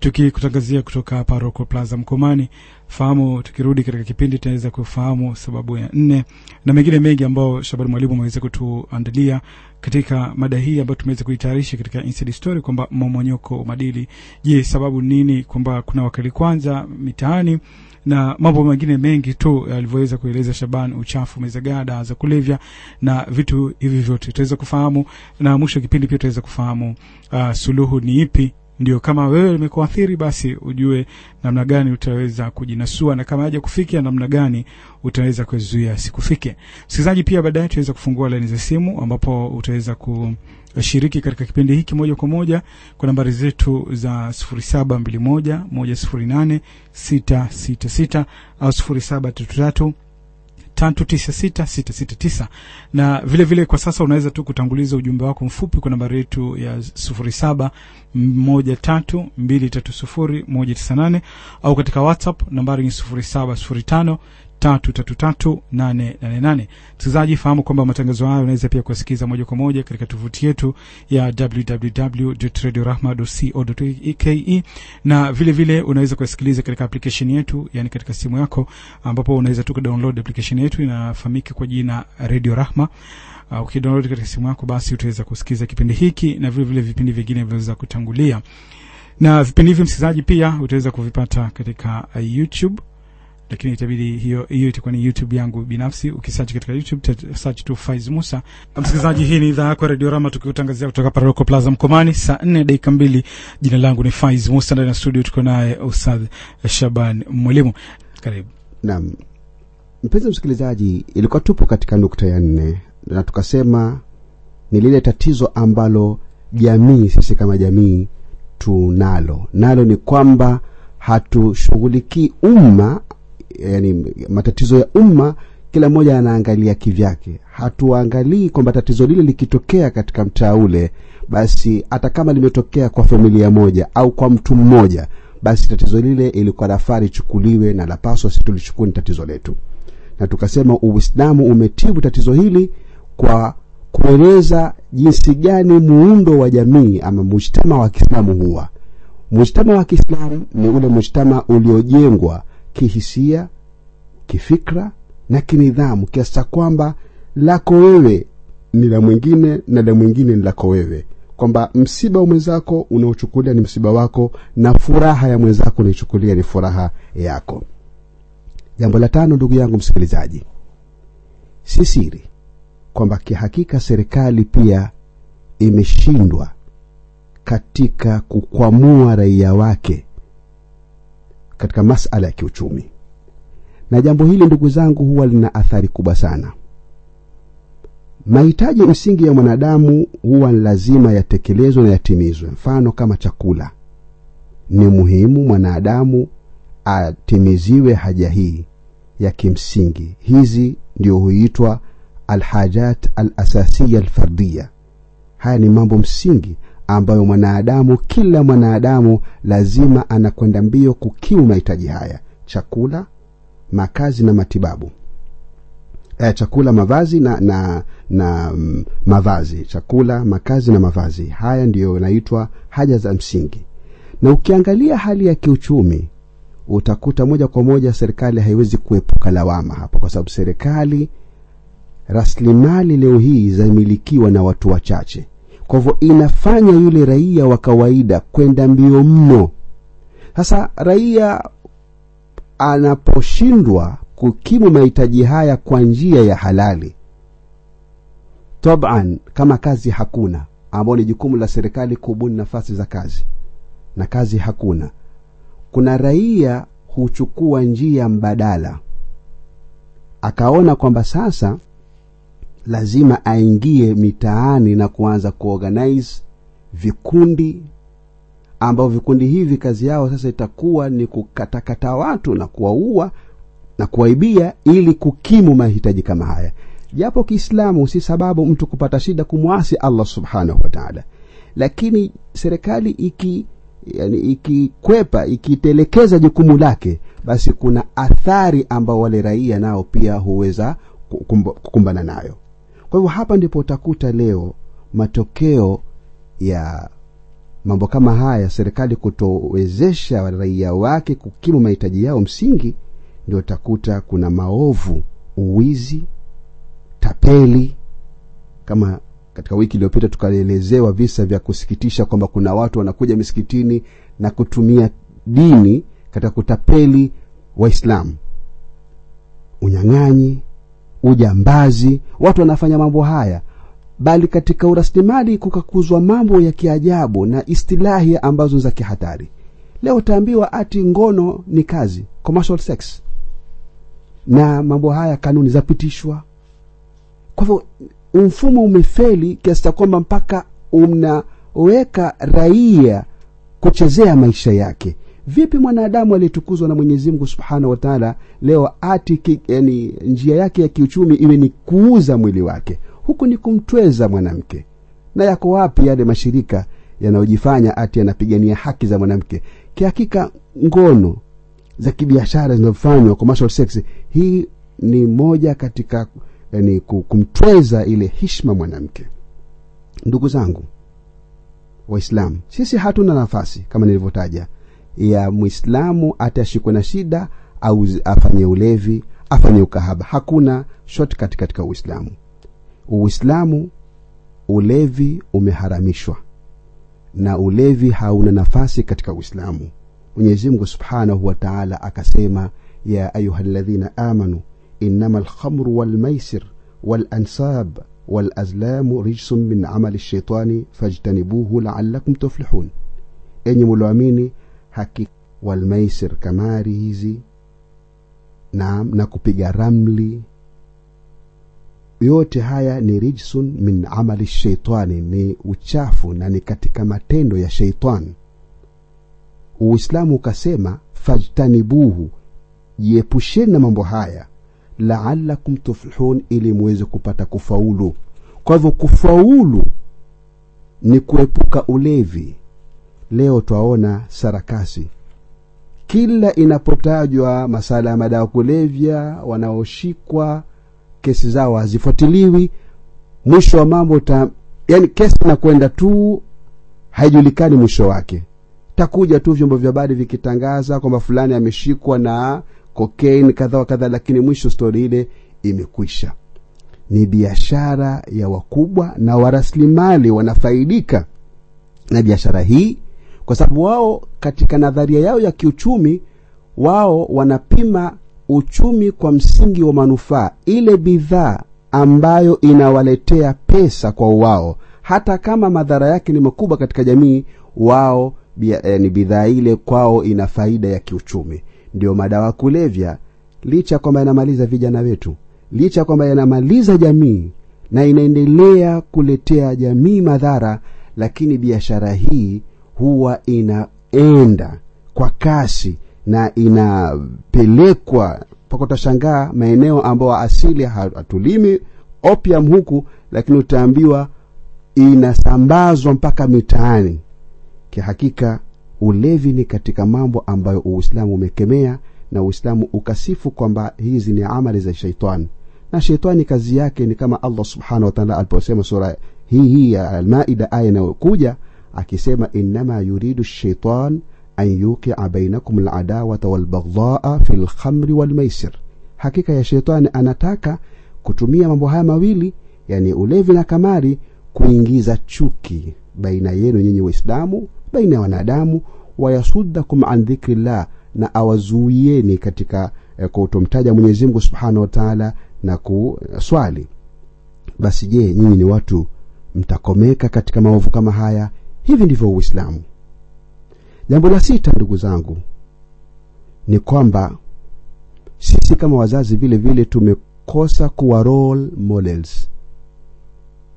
tukikutangazia kutoka hapa Roko Plaza Mkomani. Fahamu, tukirudi katika kipindi tunaweza kufahamu sababu ya nne na mengine mengi ambayo Shabani Mwalimu ameweza kutuandalia katika mada hii ambayo tumeweza kuitayarisha katika Inside Story kwamba momonyoko madili. Je, sababu nini? Kwamba kuna wakali kwanza mitaani na mambo mengine mengi tu alivyoweza kueleza Shaban, uchafu, umezagaa, dawa za kulevya na vitu hivi vyote tutaweza kufahamu, na mwisho wa kipindi pia tutaweza kufahamu uh, suluhu ni ipi ndio kama wewe limekuathiri basi ujue namna gani utaweza kujinasua na kama haja kufikia namna gani utaweza kuzuia sikufike. Msikilizaji pia baadaye tutaweza kufungua laini za simu ambapo utaweza kushiriki katika kipindi hiki moja kwa moja kwa nambari zetu za sifuri saba mbili moja moja sifuri nane sita sita sita au sifuri saba tatu tatu tatu tisa sita sita sita tisa. Na vile vile kwa sasa unaweza tu kutanguliza ujumbe wako mfupi kwa nambari yetu ya sufuri saba moja tatu mbili tatu sufuri moja tisa nane au katika whatsapp nambari ni sufuri saba sufuri tano tatu tatu tatu nane nane nane. Msikilizaji fahamu kwamba matangazo hayo unaweza pia kusikiliza moja kwa moja katika tovuti yetu ya www.radiorahma.co.ke na vile vile unaweza kuwasikiliza katika application yetu yani katika simu yako ambapo unaweza tu kudownload application yetu inafahamika kwa jina radio rahma. Uh, ukidownload katika simu yako basi utaweza kusikiliza kipindi hiki na vile vile vipindi vingine vinaweza kutangulia. Na vipindi hivi msikilizaji pia utaweza kuvipata katika uh, youtube lakini itabidi hiyo hiyo itakuwa ni youtube yangu binafsi. Ukisearch katika youtube search tu Faiz Musa. Msikilizaji hii ni idhaa yako ya radio rama tukikutangazia kutoka Paroko Plaza Mkomani saa nne dakika mbili. Jina langu ni Faiz Musa ndani ya studio tuko naye Ustadh Shaban Mwalimu. Karibu. Naam. Mpenzi msikilizaji ilikuwa tupo katika nukta ya nne na tukasema ni lile tatizo ambalo jamii sisi kama jamii tunalo. Nalo ni kwamba hatushughulikii umma yani matatizo ya umma kila mmoja anaangalia kivyake. Hatuangalii kwamba tatizo lile likitokea katika mtaa ule basi hata kama limetokea kwa familia moja au kwa mtu mmoja basi tatizo lile ilikuwa lafaa lichukuliwe na lapaswa si tulichukua ni tatizo letu. Na tukasema uislamu umetibu tatizo hili kwa kueleza jinsi gani muundo wa jamii ama mujtama wa kiislamu huwa. Mujtama wa kiislamu ni ule mujtama uliojengwa kihisia kifikra na kinidhamu kiasi cha kwamba lako wewe ni la mwingine na la mwingine ni lako wewe. Kwamba msiba wa mwenzako unaochukulia ni msiba wako na furaha ya mwenzako unaichukulia ni furaha yako. Jambo la tano ndugu yangu msikilizaji si siri kwamba kihakika serikali pia imeshindwa katika kukwamua raia wake katika masala ya kiuchumi. Na jambo hili ndugu zangu huwa lina athari kubwa sana. Mahitaji msingi ya mwanadamu huwa lazima yatekelezwe na yatimizwe. Mfano kama chakula. Ni muhimu mwanadamu atimiziwe haja hii ya kimsingi. Hizi ndio huitwa alhajat alasasiya alfardiya haya ni mambo msingi ambayo mwanadamu kila mwanadamu lazima anakwenda mbio kukimu mahitaji haya. Chakula makazi na matibabu. E, chakula mavazi na na na mm, mavazi. Chakula makazi na mavazi. Haya ndiyo yanaitwa haja za msingi. Na ukiangalia hali ya kiuchumi utakuta moja kwa moja serikali haiwezi kuepuka lawama hapa kwa sababu serikali rasilimali leo hii zamilikiwa na watu wachache kwa hivyo inafanya yule raia wa kawaida kwenda mbio mno. Sasa raia anaposhindwa kukimu mahitaji haya kwa njia ya halali taban kama kazi hakuna ambao ni jukumu la serikali kubuni nafasi za kazi na kazi hakuna kuna raia huchukua njia mbadala akaona kwamba sasa lazima aingie mitaani na kuanza kuorganize vikundi ambao vikundi hivi kazi yao sasa itakuwa ni kukatakata watu na kuwaua na kuwaibia ili kukimu mahitaji kama haya. Japo kiislamu si sababu mtu kupata shida kumwasi allah subhanahu wa taala lakini serikali iki yani ikikwepa ikitelekeza jukumu lake basi kuna athari ambao wale raia nao pia huweza kukumbana nayo kwa hivyo hapa ndipo utakuta leo matokeo ya mambo kama haya serikali kutowezesha raia wake kukimu mahitaji yao msingi ndio utakuta kuna maovu uwizi tapeli. Kama katika wiki iliyopita tukaelezewa visa vya kusikitisha kwamba kuna watu wanakuja misikitini na kutumia dini katika kutapeli waislamu. Unyang'anyi ujambazi watu wanafanya mambo haya. Bali katika urasilimali kukakuzwa mambo ya kiajabu na istilahi ambazo za kihatari. Leo utaambiwa ati ngono ni kazi commercial sex. Na mambo haya kanuni zapitishwa kwa hivyo mfumo umefeli kiasi cha kwamba mpaka unaweka raia kuchezea maisha yake vipi mwanadamu aliyetukuzwa na mwenyezi mungu subhanahu wa taala? Leo ati ki, yani, njia yake ya kiuchumi iwe ni kuuza mwili wake. Huku ni kumtweza mwanamke. Na yako wapi yale mashirika yanayojifanya ati yanapigania haki za mwanamke? Kihakika ngono za kibiashara zinazofanywa commercial sex hii ni moja katika yani kumtweza ile hishma mwanamke. Ndugu zangu waislamu sisi hatuna nafasi kama nilivyotaja ya mwislamu atashikwe na shida au afanye ulevi afanye ukahaba. Hakuna shortcut katika uislamu. Uislamu ulevi umeharamishwa. Na ulevi hauna nafasi katika uislamu. Mwenyezi mungu subhanahu wataala akasema ya ayuha ladhina amanu inama lkhamru walmaisir walansab walazlamu rijsun min amali shaitani fajtanibuhu laalakum tuflihun. Enye mulioamini haki walmaisir kamari hizi na, na kupiga ramli. Yote haya ni rijsun min amali shaitani ni uchafu na ni katika matendo ya sheitani uislamu ukasema fajtanibuhu jiepusheni na mambo haya laalakum tuflihun ili muweze kupata kufaulu. Kwa hivyo kufaulu ni kuepuka ulevi leo twaona sarakasi. Kila inapotajwa masala ya madawa kulevya wanaoshikwa kesi zao hazifuatiliwi mwisho wa mambo ta, yani kesi inakwenda tu haijulikani mwisho wake. Takuja tu vyombo vya habari vikitangaza kwamba fulani ameshikwa na cocaine kadha wa kadha lakini mwisho stori ile imekwisha. Ni biashara ya wakubwa na warasilimali wanafaidika na biashara hii kwa sababu wao katika nadharia yao ya kiuchumi wao wanapima uchumi kwa msingi wa manufaa ile bidhaa ambayo inawaletea pesa kwa wao. Hata kama madhara yake ni makubwa katika jamii wao eh, ni bidhaa ile kwao ina faida ya kiuchumi. Ndio madawa kulevya. Licha kwamba yanamaliza vijana wetu licha kwamba yanamaliza jamii na inaendelea kuletea jamii madhara lakini biashara hii huwa inaenda kwa kasi na inapelekwa mpaka utashangaa maeneo ambayo asili hatulimi opium huku lakini utaambiwa inasambazwa mpaka mitaani. Kihakika ulevi ni katika mambo ambayo uislamu umekemea na uislamu ukasifu kwamba hizi ni amali za sheitani na sheitani kazi yake ni kama allah subhanahu wataala aliposema sura hii hii ya almaida aya inayokuja akisema innama yuridu shaitan an yuqia bainakum ladawata walbaghdhaa fi lkhamri walmaisir. Hakika ya sheitani anataka kutumia mambo haya mawili yani ulevi na kamari kuingiza chuki baina yenu nyinyi waislamu baina ya wanadamu wayasuddakum an dhikrillah na awazuieni katika eh, kutomtaja mwenyezimngu subhanahu wa taala na kuswali. Basi je nyinyi ni watu mtakomeka katika maovu kama haya hivi ndivyo uislamu. Jambo la sita ndugu zangu ni kwamba sisi kama wazazi vile vile tumekosa kuwa role models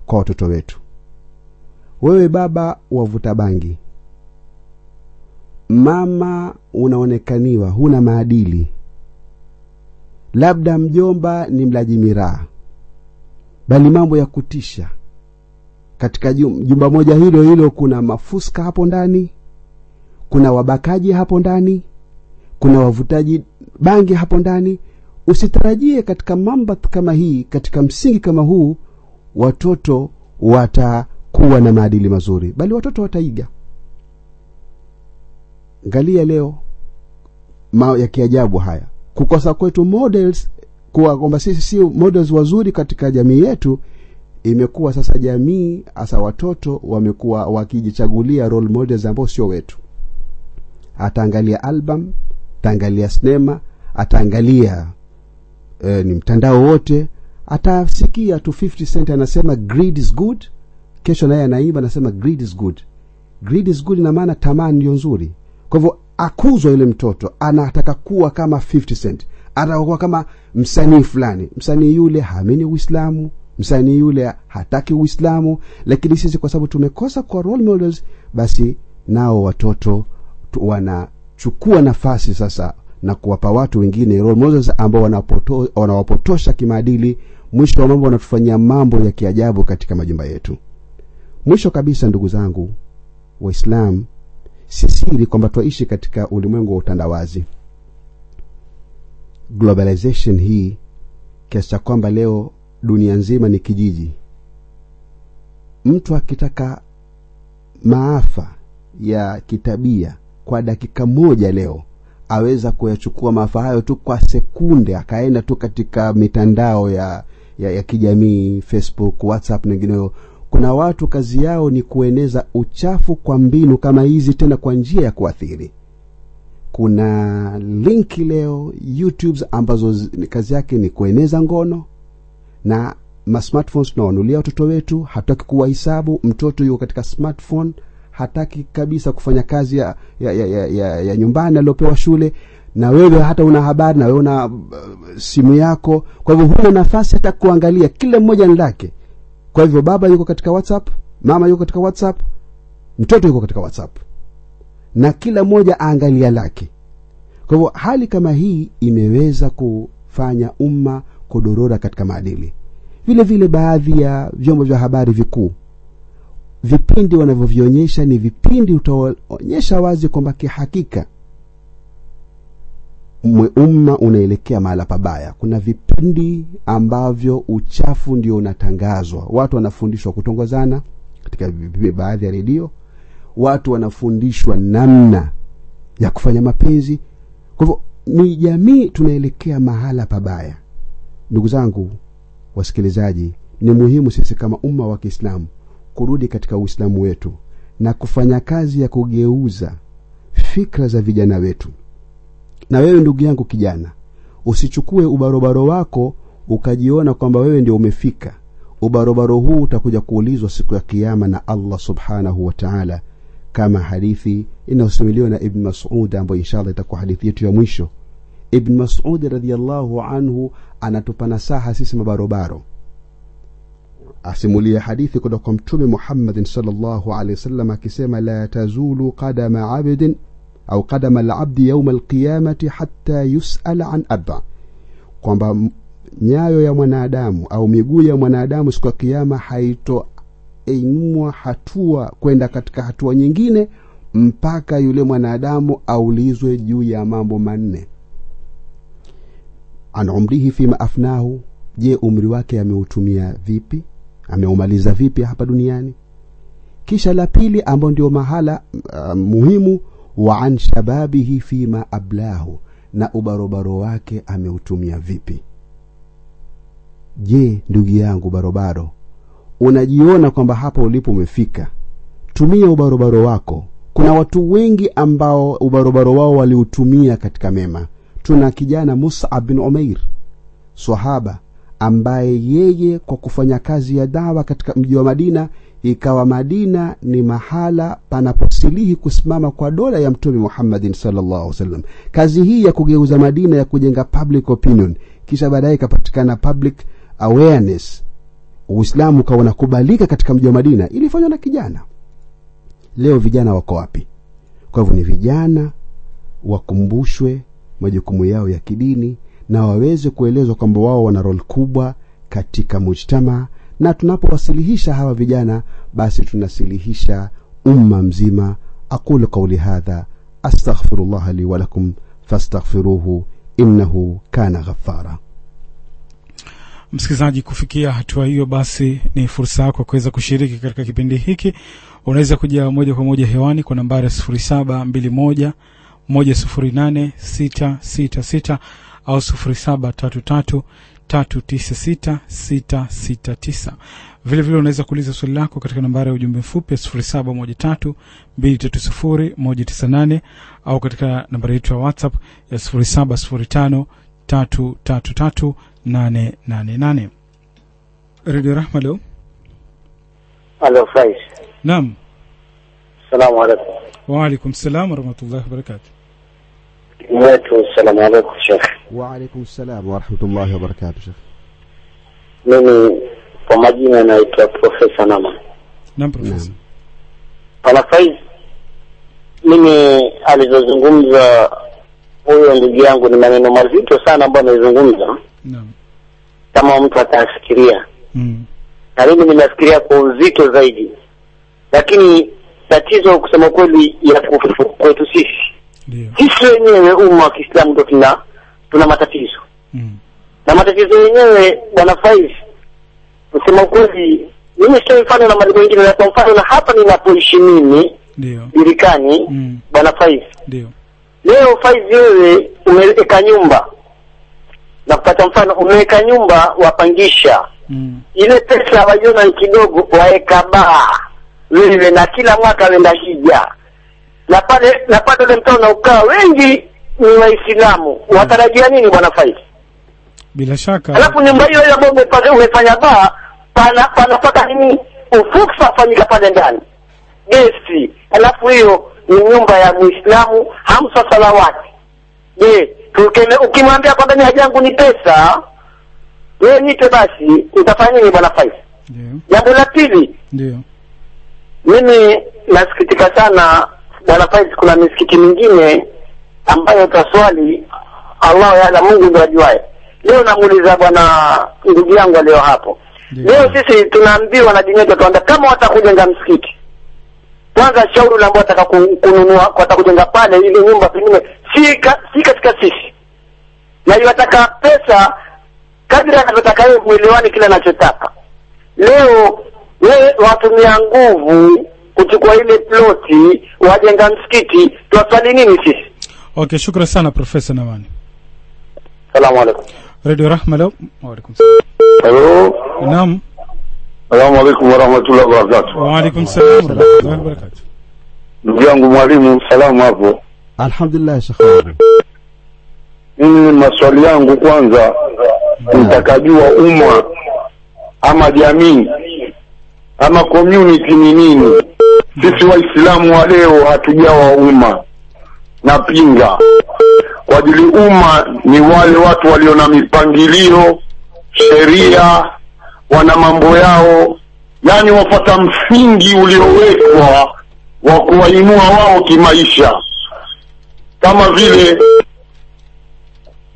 kwa watoto wetu. Wewe baba wavuta bangi mama unaonekaniwa huna maadili labda mjomba ni mlaji miraa bali mambo ya kutisha katika jumba moja hilo hilo kuna mafuska hapo ndani kuna wabakaji hapo ndani kuna wavutaji bangi hapo ndani. Usitarajie katika mambath kama hii katika msingi kama huu watoto watakuwa na maadili mazuri bali watoto wataiga. Ngalia leo mao ya kiajabu haya. Kukosa kwetu models kuwa kwamba sisi si models wazuri katika jamii yetu imekuwa sasa jamii hasa watoto wamekuwa wakijichagulia role models ambao sio wetu. Ataangalia album ataangalia sinema ataangalia e, ni mtandao wote atasikia tu 50 cent anasema greed is good kesho naye anaimba anasema greed is good. Greed is good ina maana tamaa ndio nzuri. Kwa hivyo akuzwa yule mtoto anataka kuwa kama 50 cent anataka kuwa kama msanii fulani. Msanii yule haamini uislamu msanii yule hataki uislamu lakini sisi kwa sababu tumekosa kwa role models basi nao watoto wanachukua nafasi sasa na kuwapa watu wengine role models ambao wanapoto, wanawapotosha kimaadili. Mwisho wa mambo wanatufanyia mambo ya kiajabu katika majumba yetu. Mwisho kabisa ndugu zangu waislam si siri kwamba twaishi katika ulimwengu wa utandawazi. Globalization hii kiasi cha kwamba leo dunia nzima ni kijiji. Mtu akitaka maafa ya kitabia kwa dakika moja leo aweza kuyachukua maafa hayo tu kwa sekunde akaenda tu katika mitandao ya, ya, ya kijamii facebook whatsapp na wengineyo kuna watu kazi yao ni kueneza uchafu kwa mbinu kama hizi tena kwa njia ya kuathiri. Kuna linki leo youtubes ambazo kazi yake ni kueneza ngono na masmartphones tunawanulia watoto wetu hatutaki kuwahesabu mtoto yuko katika smartphone hataki kabisa kufanya kazi ya, ya, ya, ya, ya, ya nyumbani aliopewa shule. Na wewe hata una habari na wewe una uh, simu yako. Kwa hivyo huna nafasi hata kuangalia kila mmoja ni lake. Kwa hivyo baba yuko katika whatsapp mama yuko katika whatsapp mtoto yuko katika whatsapp. Na kila mmoja aangalia lake. Kwa hivyo hali kama hii imeweza kufanya umma kudorora katika maadili. Vile vile baadhi ya vyombo vya habari vikuu. Vipindi wanavyovionyesha ni vipindi utaonyesha wazi kwamba kihakika umma unaelekea mahala pabaya. Kuna vipindi ambavyo uchafu ndio unatangazwa. Watu wanafundishwa kutongozana katika baadhi ya redio. Watu wanafundishwa namna ya kufanya mapenzi. Kwa hivyo ni jamii tunaelekea mahala pabaya ndugu zangu wasikilizaji ni muhimu sisi kama umma wa kiislamu kurudi katika uislamu wetu na kufanya kazi ya kugeuza fikra za vijana wetu. Na wewe ndugu yangu kijana usichukue ubarobaro wako ukajiona kwamba wewe ndio umefika. Ubarobaro huu utakuja kuulizwa siku ya kiama na allah subhanahu wa taala kama hadithi inayosimuliwa na ibn masud ambayo inshallah itakuwa hadithi yetu ya mwisho ibn masud radiallahu anhu anatupa nasaha sisi mabarobaro. Asimulia hadithi kutoka kwa mtume muhammadin salllahu alehi wasallam akisema la tazulu qadama abdin au qadama labdi yauma alqiyamati hatta yusala an arba kwamba nyayo ya mwanadamu au miguu ya mwanadamu siku ya kiama haitoinua hatua kwenda katika hatua nyingine mpaka yule mwanadamu aulizwe juu ya mambo manne an umrihi fima afnahu. Je umri wake ameutumia vipi? Ameumaliza vipi hapa duniani? Kisha la pili ambao ndio mahala uh, muhimu wa an shababihi fima ablahu na ubarobaro wake ameutumia vipi? Je ndugu yangu barobaro unajiona kwamba hapa ulipo umefika? Tumia ubarobaro wako. Kuna watu wengi ambao ubarobaro wao waliutumia katika mema tuna kijana musab bin umair sahaba ambaye yeye kwa kufanya kazi ya dawa katika mji wa madina ikawa madina ni mahala panaposilihi kusimama kwa dola ya mtume muhammadin salllah wasallam. Kazi hii ya kugeuza madina ya kujenga public opinion kisha baadaye ikapatikana public awareness uislamu ukawa unakubalika katika mji wa madina ilifanywa na kijana. Leo vijana wako wapi? Kwa hivyo ni vijana wakumbushwe majukumu yao ya kidini na waweze kuelezwa kwamba wao wana rol kubwa katika mujtama. Na tunapowasilihisha hawa vijana basi tunasilihisha umma mzima. Aqulu qauli hadha astaghfirullah li walakum fastaghfiruhu innahu kana ghafara msikilizaji kufikia hatua hiyo basi ni fursa yako kuweza kushiriki katika kipindi hiki. Unaweza kuja moja kwa moja hewani kwa nambari ya sifuri saba mbili moja moja sifuri nane sita sita sita au sifuri saba tatu tatu tatu tisa sita sita sita tisa. Vile vile unaweza kuuliza swali lako katika nambari ya ujumbe mfupi ya sifuri saba moja tatu mbili tatu sifuri moja tisa nane au katika nambari yetu ya whatsapp ya sifuri saba sifuri tano tatu tatu tatu nane nane nane. Redio rahma leo. Alo, Faiz. naam. Salamu alaikum. waalaikum salam warahmatullahi wabarakatu Wetu عليكم شيخ Sheikh. waalaikum salam warahmatullahi وبركاته شيخ Mimi kwa majina naitwa Profesa Nama. naam profesa. Bwana Faiz, mimi alizozungumza huyo ndugu yangu ni maneno mazito sana ambayo amezungumza, naam kama mtu atafikiria, mm. na mimi nimefikiria kwa uzito zaidi, lakini tatizo kusema kweli ya kufu kwetu sisi sisi wenyewe umma wa Kiislamu ndo tuna tuna matatizo. Mm. na matatizo yenyewe bwana Faiz, kusema ukweli, mimi sitoi mfano na mali mengine, na kwa mfano na hapa ninapoishi mimi Birikani, mm. bwana Faiz, ndio. Leo Faiz, wewe umeweka nyumba. Na kupata mfano, umeweka nyumba wapangisha, mm. ile pesa waiona ni kidogo, waeka baa. Wewe, na kila mwaka wenda hija, na pale na pale ule mtaa unaokaa wengi ni Waislamu, mm. watarajia nini bwana Faiz? bila shaka. Alafu nyumba hiyo hiyo ambayo umefanya umefanya baa pana panapata nini? Ufuksa fanyika pale ndani. Gesi alafu hiyo ni nyumba ya muislamu hamsa salawati. Je tukeme- ukimwambia kwamba ni haja yangu ni pesa wewe nipe basi utafanya nini bwana faiz ndio. Jambo la pili ndio. mimi nasikitika sana bwana Faiz, kuna misikiti mingine ambayo utaswali Allah yala Mungu ndo ajuae. Leo namuuliza bwana ndugu yangu leo hapo, Ndio. leo sisi tunaambiwa na dini yetu tuanda kama watakujenga msikiti kwanza, shauri la ambao wataka ku- kununua wataka kujenga pale ili nyumba pengine si, si katika sisi, na yataka pesa kadri anavyotaka yeye, mwelewani kile anachotaka leo wewe watumia nguvu kuchukua ile ploti wajenga msikiti. Twaswali nini sisi? Okay shukran sana profesa namani. Salamu alaikum. Radio rahma leo. Waalaikum salam. Hello. naam. Salamu alaikum warahmatullahi wabarakatuh. waalaikum salam. Warahmatullahi wabarakatuh Ndugu yangu mwalimu, salamu hapo. alhamdulillah Sheikh. Mimi maswali yangu kwanza, nitakajua umma ama jamii ama community ni nini? Sisi Waislamu wa leo hatujawa umma, napinga. Kwa ajili umma ni wale watu walio na mipangilio, sheria, wana mambo yao, yani wafata msingi uliowekwa wa kuwainua wao kimaisha, kama vile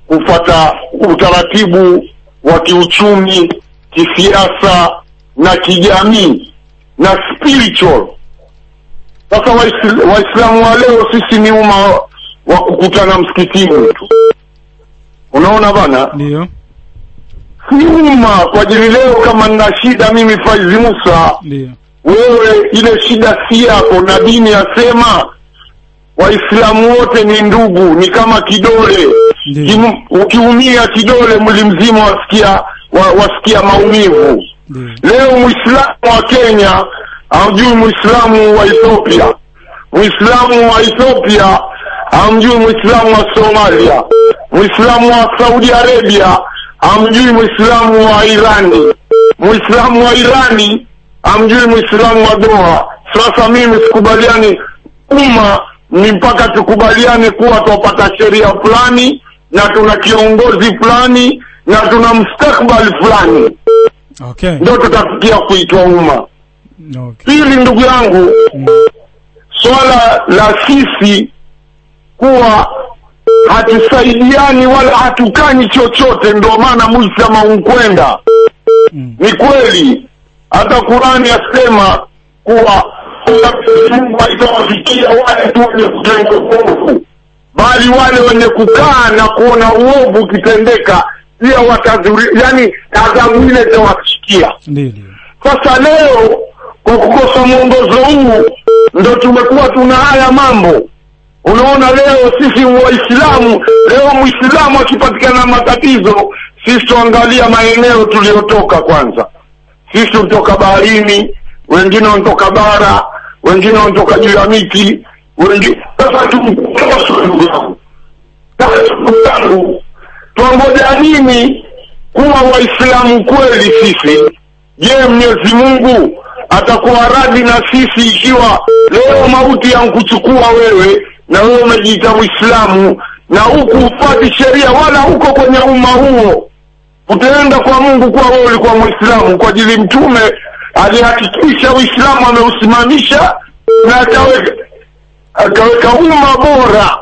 kufata utaratibu wa kiuchumi, kisiasa na kijamii na spiritual. Sasa Waislamu wa leo sisi ni umma wa kukutana msikitini tu, unaona bana, ndio si umma kwa ajili leo. Kama nina shida mimi Faizi Musa, ndio wewe ile shida si yako, na dini yasema Waislamu wote ni ndugu, ni kama kidole ukiumia kidole mwili mzima wasikia wa, wasikia maumivu. Leo mwislamu wa Kenya amjui mwislamu wa Ethiopia, mwislamu wa Ethiopia amjui mwislamu wa Somalia, mwislamu wa Saudi Arabia amjui mwislamu wa Irani, mwislamu wa Irani amjui mwislamu wa Doha. Sasa mimi sikubaliani, umma ni mpaka tukubaliane kuwa twapata sheria fulani na tuna kiongozi fulani na tuna mustakbali fulani okay ndio tutafikia kuitwa umma. okay Pili, ndugu yangu, Mm. swala la sisi kuwa hatusaidiani wala hatukani chochote, ndio maana Musa unkwenda. Mm. Ni kweli, hata Qurani yasema kuwa Mungu haitawafikia wale tu wenye kutenda uovu, bali wale wenye kukaa na kuona uovu ukitendeka pia watadhuri, yani adhabu ile ndio Sasa leo kwa kukosa mwongozo huu ndo tumekuwa tuna haya mambo. Unaona, leo sisi Waislamu, leo Muislamu akipatikana matatizo, sisi tuangalia maeneo tuliyotoka kwanza. Sisi tunatoka baharini, wengine wanatoka bara, wengine wanatoka juu ya miti, wengine sasa ndugu nini kuwa Waislamu kweli sisi? Je, Mwenyezi Mungu atakuwa radhi na sisi ikiwa leo mauti yankuchukua wewe na wewe umejiita Muislamu na huku upati sheria wala huko kwenye umma huo, utaenda kwa Mungu kuwa wewe ulikuwa Muislamu kwa ajili Mtume alihakikisha Uislamu ameusimamisha na akaweka umma bora.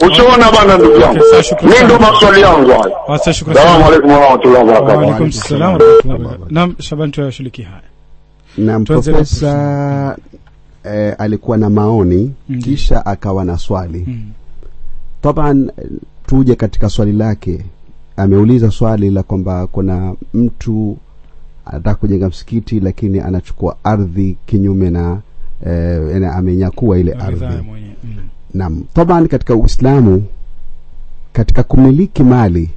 Ushaona bana, ndugu yangu, mimi ndo maswali yangu hayo. Asa shukrani Salamu sana Wa warahmatullahi wabarakatuh. waalaikum salam warahmatullahi wabarakatuh naam shaban tuyashughulikie haya Naam, profesa eh, alikuwa na maoni Mm. kisha akawa na swali Mm. taban eh, tuje katika swali lake ameuliza swali la kwamba kuna mtu anataka kujenga msikiti lakini anachukua ardhi kinyume na eh, amenyakua ile ardhi mm. Naam taban katika uislamu katika kumiliki mali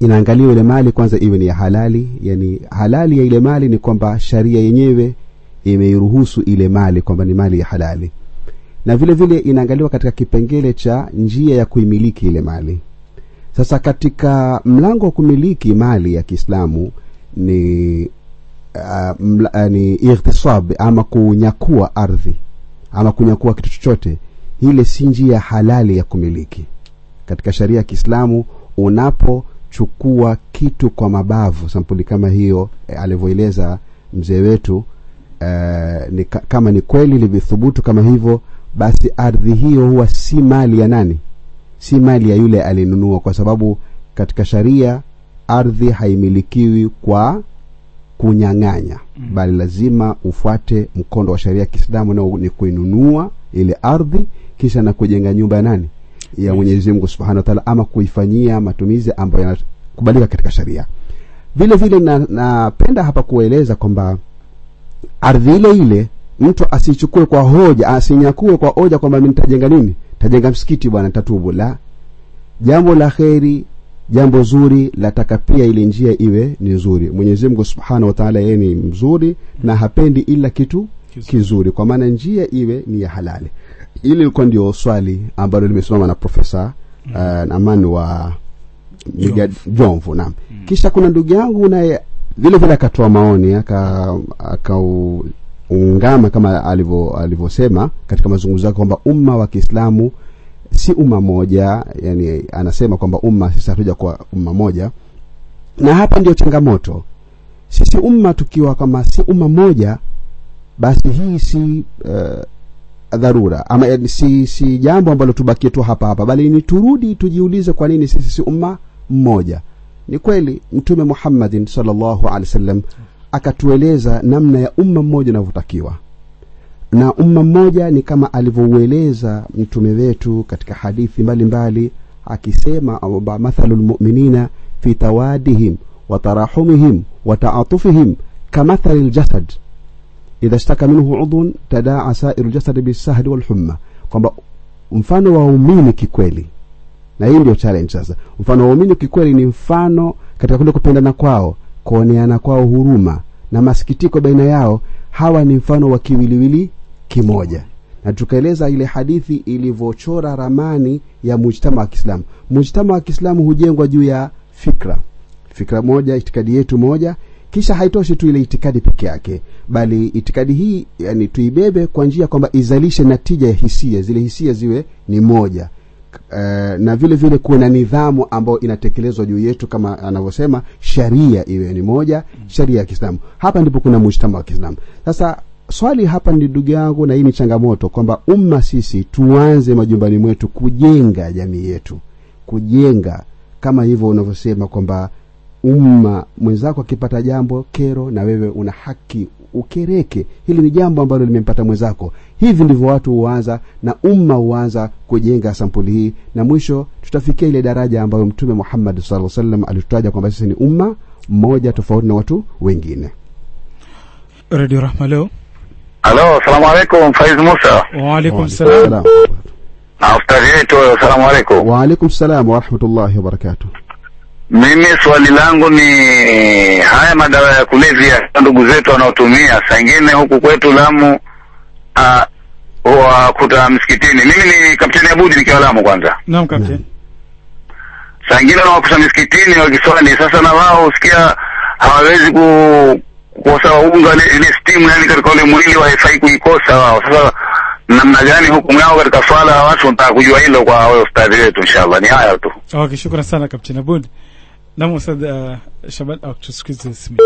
inaangaliwa ile mali kwanza iwe ni ya halali yani halali ya ile mali ni kwamba sharia yenyewe imeiruhusu ile mali kwamba ni mali ya halali. Na vile vile inaangaliwa katika kipengele cha njia ya kuimiliki ile mali. Sasa katika mlango wa kumiliki mali ya kiislamu ni uh, mla, uh, ni ama kunyakua ardhi ama kunyakua kitu chochote ile si njia halali ya kumiliki. Katika sharia ya kiislamu unapochukua kitu kwa mabavu sampuli kama hiyo e, alivyoeleza mzee wetu e, ni, kama ni kweli limethubutu kama hivyo basi ardhi hiyo huwa si mali ya nani? Si mali ya yule alinunua kwa sababu katika sharia ardhi haimilikiwi kwa kunyang'anya. Mm. bali lazima ufuate mkondo wa sharia ya kiislamu nao ni kuinunua ile ardhi kisha na kujenga nyumba ya nani? Ya mwenyezi mungu subhanahu wa taala ama kuifanyia matumizi ambayo yanakubalika katika sharia. Vile vile napenda na hapa kueleza kwamba ardhi ile ile mtu asichukue kwa hoja asinyakue kwa hoja kwamba mimi nitajenga nini? Tajenga msikiti bwana tatubu la. Jambo la kheri jambo zuri lataka pia ile njia iwe ni nzuri. Mwenyezi mungu subhanahu wa taala yeye ni mzuri na hapendi ila kitu Kizuri. kizuri kwa maana njia iwe ni ya halali. Hili ilikuwa ndio swali ambalo limesimama na profesa uh, amani wa jomvu. Naam. Kisha kuna ndugu yangu naye vile vile akatoa maoni aka akaungama kama alivyo alivyosema katika mazungumzo yake kwamba umma wa kiislamu si umma moja yani anasema kwamba umma sisi hatuja kwa umma moja. Na hapa ndio changamoto. Sisi umma tukiwa kama si umma moja basi hii si uh, dharura. Ama si, si jambo ambalo tubakie tu hapa hapa bali ni turudi tujiulize kwa nini sisi si umma mmoja. Ni kweli mtume muhammadin salllahu alehi wasallam akatueleza namna ya umma mmoja unavyotakiwa. Na umma mmoja ni kama alivyoueleza mtume wetu katika hadithi mbalimbali mbali, akisema amba mathalu lmuminina fi tawadihim wa tarahumihim wa taatufihim kamathali ljasad idha shtaka minhu udhun tadaa sairu ljasadi bisahri walhumma kwamba mfano wa waumini kikweli. Na hii ndio challenge sasa. Mfano wa waumini kikweli ni mfano katika kule kupendana kwao kuoneana kwao huruma na masikitiko baina yao. Hawa ni mfano wa kiwiliwili kimoja. Na tukaeleza ile hadithi ilivyochora ramani ya mujtama wa kiislamu. Mujtama wa kiislamu hujengwa juu ya fikra. Fikra moja itikadi yetu moja kisha haitoshi tu ile itikadi peke yake bali itikadi hii yani tuibebe kwa njia kwamba izalishe natija ya hisia zile hisia ziwe ni moja. Uh, na vile vile kuwe na nidhamu ambayo inatekelezwa juu yetu kama anavyosema sharia iwe ni moja sharia ya kiislamu. Hapa ndipo kuna mujtama wa kiislamu. Sasa swali hapa ni ndugu yangu na hii ni changamoto kwamba umma sisi tuanze majumbani mwetu kujenga jamii yetu. Kujenga kama hivyo unavyosema kwamba umma mwenzako akipata jambo kero na wewe una haki ukereke. Hili ni jambo ambalo limempata mwenzako. Hivi ndivyo watu huanza na umma huanza kujenga sampuli hii. Na mwisho tutafikia ile daraja ambayo mtume muhammad saa salam alitutaja kwamba sisi ni umma mmoja tofauti na watu wengine. Redio rahma leo. Halo salamu alaikum faiz musa. Waalaikum salam. na ustadhi wetu salamu alaikum. Waalaikum salam warahmatullahi wabarakatuh mimi swali langu ni haya madawa ya kulevya ndugu zetu wanaotumia saa ingine huku kwetu lamu ah, wakuta msikitini. Mimi ni kapteni abudi nikiwa lamu kwanza. Naam Kapteni, saa ingine wanawakuta misikitini wakiswali sasa na wao husikia hawawezi ku kukosa unga ile stimu yani katika ule mwili haifai kuikosa wao. Sasa namna gani hukumu yao katika swala watu nataka kujua hilo kwa wewe ustadhi wetu inshallah. Ni haya tu. Okay shukran sana Kapteni abud nam ustad uh, shaban au tusikize simu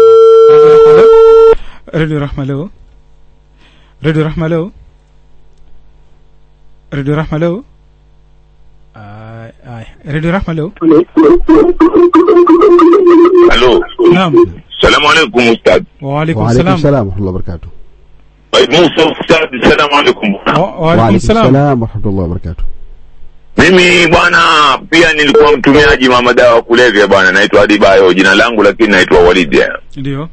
redio rahma leo redio rahma leo redio rahma leo Ay, ay. redio rahma leo halo naam salamu alaikum ustad waalaikum waalaikum salam salam warahmatullahi wabarakatuh Said musa ustad salamu alaikum Wa- waalaikum waalaikum salam salam warahmatullahi wabarakatuh mimi bwana pia nilikuwa mtumiaji wa madawa ya kulevya bwana naitwa adibayo jina langu lakini naitwa walidi ndio.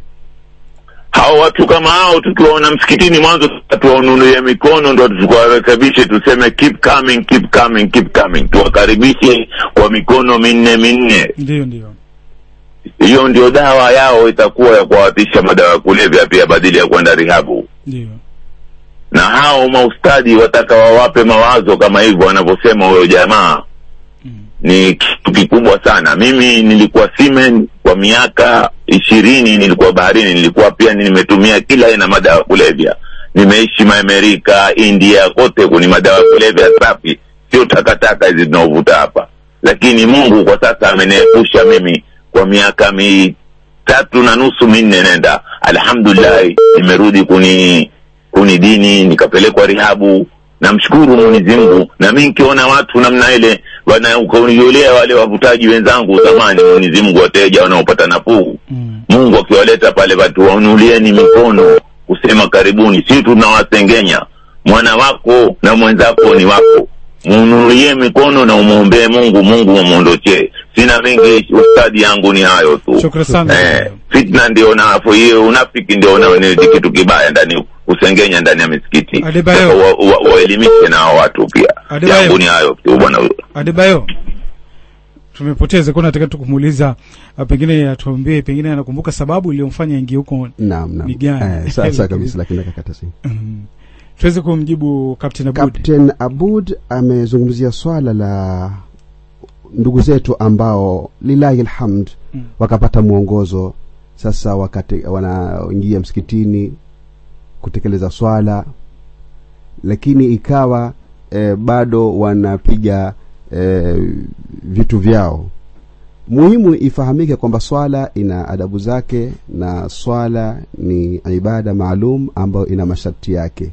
Hao watu kama hao tukiwaona msikitini mwanzo tuwanunulie mikono ndo tukawarekebishe tuseme keep coming keep coming keep coming. Tuwakaribishe kwa mikono minne minne. Ndio ndio. Hiyo ndio dawa yao itakuwa ya kuwawatisha madawa ya kulevya pia badili ya kwenda rihabu ndio na hao maustadi wataka wawape mawazo kama hivyo wanavyosema huyo jamaa. Mm. ni kitu kikubwa sana. Mimi nilikuwa simen kwa miaka ishirini nilikuwa baharini nilikuwa pia nimetumia kila aina madawa ya kulevya. Nimeishi maamerika india kote kuni madawa ya kulevya safi. Sio takataka hizi zinaovuta hapa. Lakini mungu kwa sasa ameniepusha mimi kwa miaka mitatu na nusu minne nenda. Alhamdulillahi nimerudi kuni kuni dini nikapelekwa rihabu. Namshukuru mwenyezi mungu. Na mi nikiona watu namna ile wanauniolea wale wavutaji wenzangu zamani mwenyezi mungu wateja wanaopata nafuu. Mm. mungu akiwaleta pale watu waunulieni mikono kusema karibuni. Si tunawasengenya. Mwana wako na mwenzako ni wako. Muunulie mikono na umwombee mungu. Mungu umwondochee. Sina mengi ustadi yangu ni hayo tu. Shukrani sana. Eh, fitna ndio na hiyo unafiki ndio na ni kitu kibaya ndani usengenya ndani ya misikiti Adebayo. Sasa wa- wa- waelimishe na watu pia Adebayo. yangu ni hayo tu bwana Adebayo, tumepoteza kwa nataka tukumuuliza ah, pengine atuambie pengine anakumbuka sababu iliyomfanya ingie huko naam naam Ni gani? eh, sasa kabisa lakini nakakata simu mm. tuweze kumjibu Captain Abud Captain Abud amezungumzia swala la ndugu zetu ambao lillahi alhamd Mm. wakapata mwongozo sasa wakati wanaingia msikitini kutekeleza swala lakini ikawa e, bado wanapiga e, vitu vyao. Muhimu ifahamike kwamba swala ina adabu zake na swala ni ibada maalum ambayo ina masharti yake.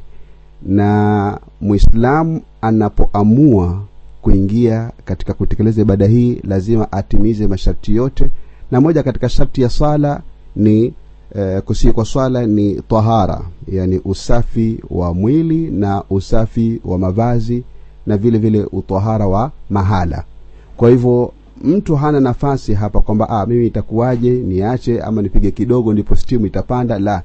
Na mwislamu anapoamua kuingia katika kutekeleza ibada hii lazima atimize masharti yote. Na moja katika sharti ya swala ni eh, kusii kwa swala ni tahara yani usafi wa mwili na usafi wa mavazi na vile vile utahara wa mahala. Kwa hivyo mtu hana nafasi hapa kwamba ah, mimi itakuwaje niache ama nipige kidogo ndipo stimu itapanda. La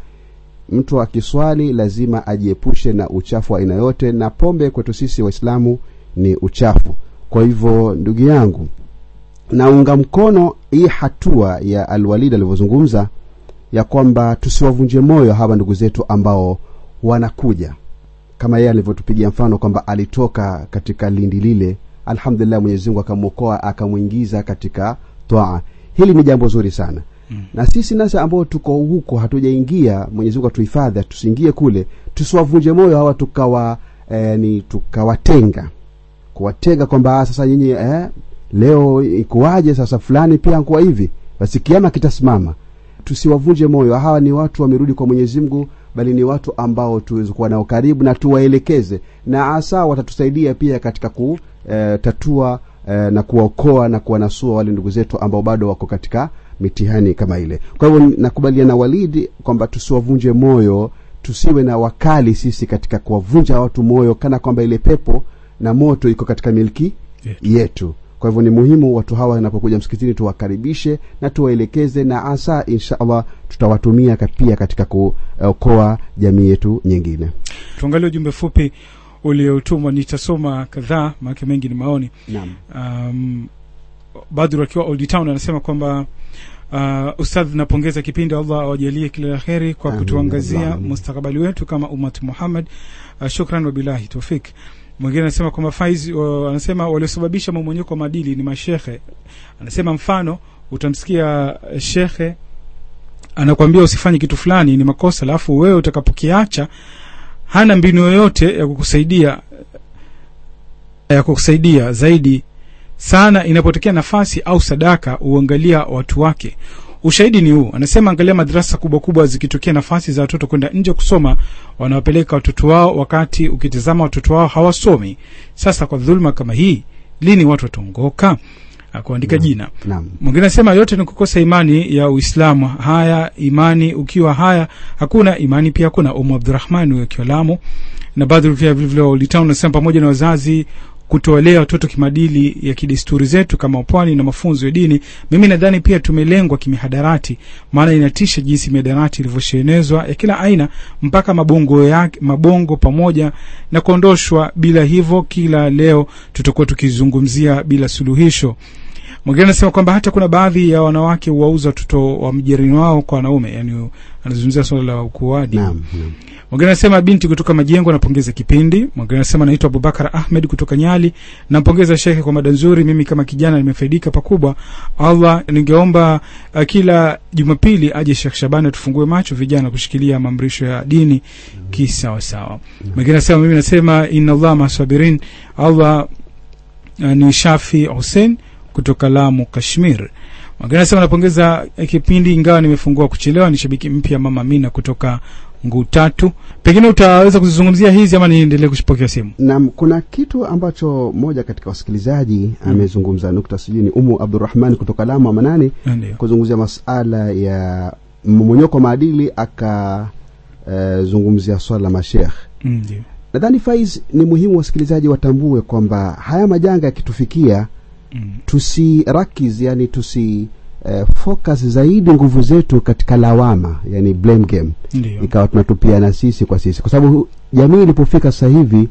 mtu akiswali lazima ajiepushe na uchafu wa aina yote na pombe kwetu sisi waislamu ni uchafu. Kwa hivyo ndugu yangu naunga mkono hii hatua ya alwalid alivyozungumza ya kwamba tusiwavunje moyo hawa ndugu zetu ambao wanakuja. Kama yeye alivyotupigia mfano kwamba alitoka katika lindi lile alhamdulillah mwenyezi mungu akamwokoa akamwingiza katika twaa hili ni jambo zuri sana. Mm. na sisi nasa ambao tuko huko hatujaingia mwenyezi mungu atuhifadhi tusiingie kule tusiwavunje moyo hawa tukawa eh, ni tukawatenga. Kuwatenga kwamba "Ah, sasa nyinyi eh, leo ikuwaje sasa fulani pia nkuwa hivi. Basi kiama kitasimama tusiwavunje moyo. Hawa ni watu wamerudi kwa mwenyezi mungu bali ni watu ambao tuweze kuwa nao karibu na tuwaelekeze. Na asa watatusaidia pia katika kutatua eh, na kuwaokoa na kuwanasua wale ndugu zetu ambao bado wako katika mitihani kama ile. Kwa hivyo nakubaliana na walidi kwamba tusiwavunje moyo tusiwe na wakali sisi katika kuwavunja watu moyo kana kwamba ile pepo na moto iko katika milki Yetu. yetu kwa hivyo ni muhimu watu hawa wanapokuja msikitini tuwakaribishe na tuwaelekeze na hasa insha allah tutawatumia pia katika kuokoa jamii yetu nyingine. Tuangalie ujumbe fupi uliotumwa nitasoma kadhaa maake mengi ni maoni. Naam. Um, badru akiwa old town anasema kwamba uh, ustadh napongeza kipindi allah awajalie kila la heri kwa kutuangazia mustakabali wetu kama umat muhammad. Uh, shukran wabilahi tofik mwingine anasema kwamba faiz uh, anasema waliosababisha mmomonyoko wa maadili ni mashehe. anasema mfano utamsikia shehe shekhe anakwambia usifanye kitu fulani ni makosa alafu wewe utakapokiacha hana mbinu yoyote ya kukusaidia ya kukusaidia zaidi sana inapotokea nafasi au sadaka uangalia watu wake ushahidi ni huu. Anasema angalia madrasa kubwa kubwa zikitokea nafasi za watoto kwenda nje kusoma wanawapeleka watoto wao wakati ukitizama watoto wao hawasomi. Sasa kwa dhuluma kama hii lini watu wataongoka? Akuandika jina. mwingine anasema yote ni kukosa imani ya uislamu. Haya imani ukiwa haya hakuna imani pia hakuna. Umu abdurahmani akiwa lamu na baadhi pia vilevile ulitown anasema pamoja na wazazi kutowalea watoto kimadili ya kidesturi zetu kama pwani na mafunzo ya dini mimi nadhani pia tumelengwa kimihadarati. Maana inatisha jinsi mihadarati ilivyoshenezwa ya kila aina mpaka mabongo yake mabongo pamoja na kuondoshwa. Bila hivyo kila leo tutakuwa tukizungumzia bila suluhisho mwingine anasema kwamba hata kuna baadhi ya wanawake huwauza watoto wa mjirani wao kwa wanaume yani anazungumzia swala la ukuaji. Naam naam. Mwingine anasema binti kutoka majengo napongeza kipindi. Mwingine anasema naitwa abubakar ahmed kutoka nyali nampongeza shekhe kwa mada nzuri. Mimi kama kijana nimefaidika pakubwa. Allah ningeomba uh, kila jumapili aje shekh shabani atufungue macho vijana kushikilia maamrisho ya dini kisawasawa. Mwingine anasema mimi nasema inna allah masabirin allah uh, ni shafi hussein kutoka lamu kashmir. Mwingine anasema napongeza eh, kipindi ingawa nimefungua kuchelewa ni shabiki mpya mama mina kutoka nguu tatu pengine utaweza kuzizungumzia hizi ama niendelee kushipokea simu? Naam kuna kitu ambacho moja katika wasikilizaji amezungumza nukta sijui ni umu Abdurrahman kutoka lamu amanani kuzungumzia masala ya mmonyoko wa maadili akazungumzia swala la mashekh ndio. Nadhani faiz ni muhimu wasikilizaji watambue kwamba haya majanga yakitufikia Mm. tusirakiz yani tusi eh, focus zaidi nguvu zetu katika lawama yani blame game. Ikawa ikawa tunatupiana sisi kwa sisi. Kwa sababu jamii ilipofika sasa hivi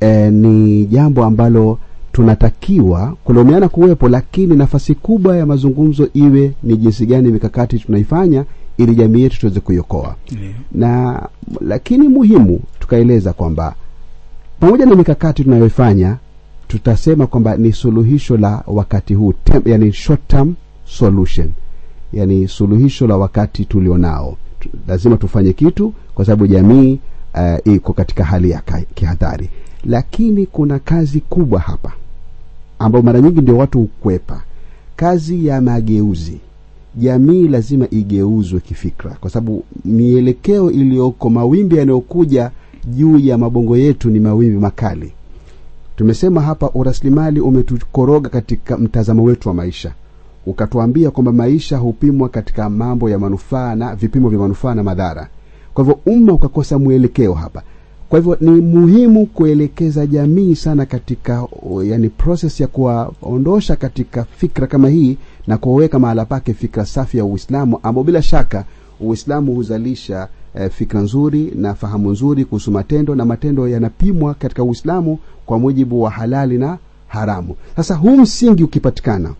eh, ni jambo ambalo tunatakiwa kulaumiana kuwepo lakini nafasi kubwa ya mazungumzo iwe ni jinsi gani mikakati tunaifanya ili jamii yetu tuweze kuiokoa. Na lakini muhimu tukaeleza kwamba pamoja na mikakati tunayoifanya tutasema kwamba ni suluhisho la wakati huu tem, yani short term solution. Yani suluhisho la wakati tulionao. Lazima tufanye kitu kwa sababu jamii uh, iko katika hali ya kihadhari. Lakini kuna kazi kubwa hapa ambayo mara nyingi ndio watu hukwepa. Kazi ya mageuzi. Jamii lazima igeuzwe kifikra kwa sababu mielekeo iliyoko mawimbi yanayokuja juu ya mabongo yetu ni mawimbi makali tumesema hapa urasilimali umetukoroga katika mtazamo wetu wa maisha. Ukatuambia kwamba maisha hupimwa katika mambo ya manufaa na vipimo vya manufaa na madhara. Kwa hivyo umma ukakosa mwelekeo hapa. Kwa hivyo ni muhimu kuelekeza jamii sana katika yani process ya kuwaondosha katika fikra kama hii na kuwaweka mahala pake fikra safi ya uislamu ambao bila shaka uislamu huzalisha eh, fikra nzuri na fahamu nzuri kuhusu matendo na matendo yanapimwa katika uislamu kwa mujibu wa halali na haramu. Sasa huu msingi ukipatikana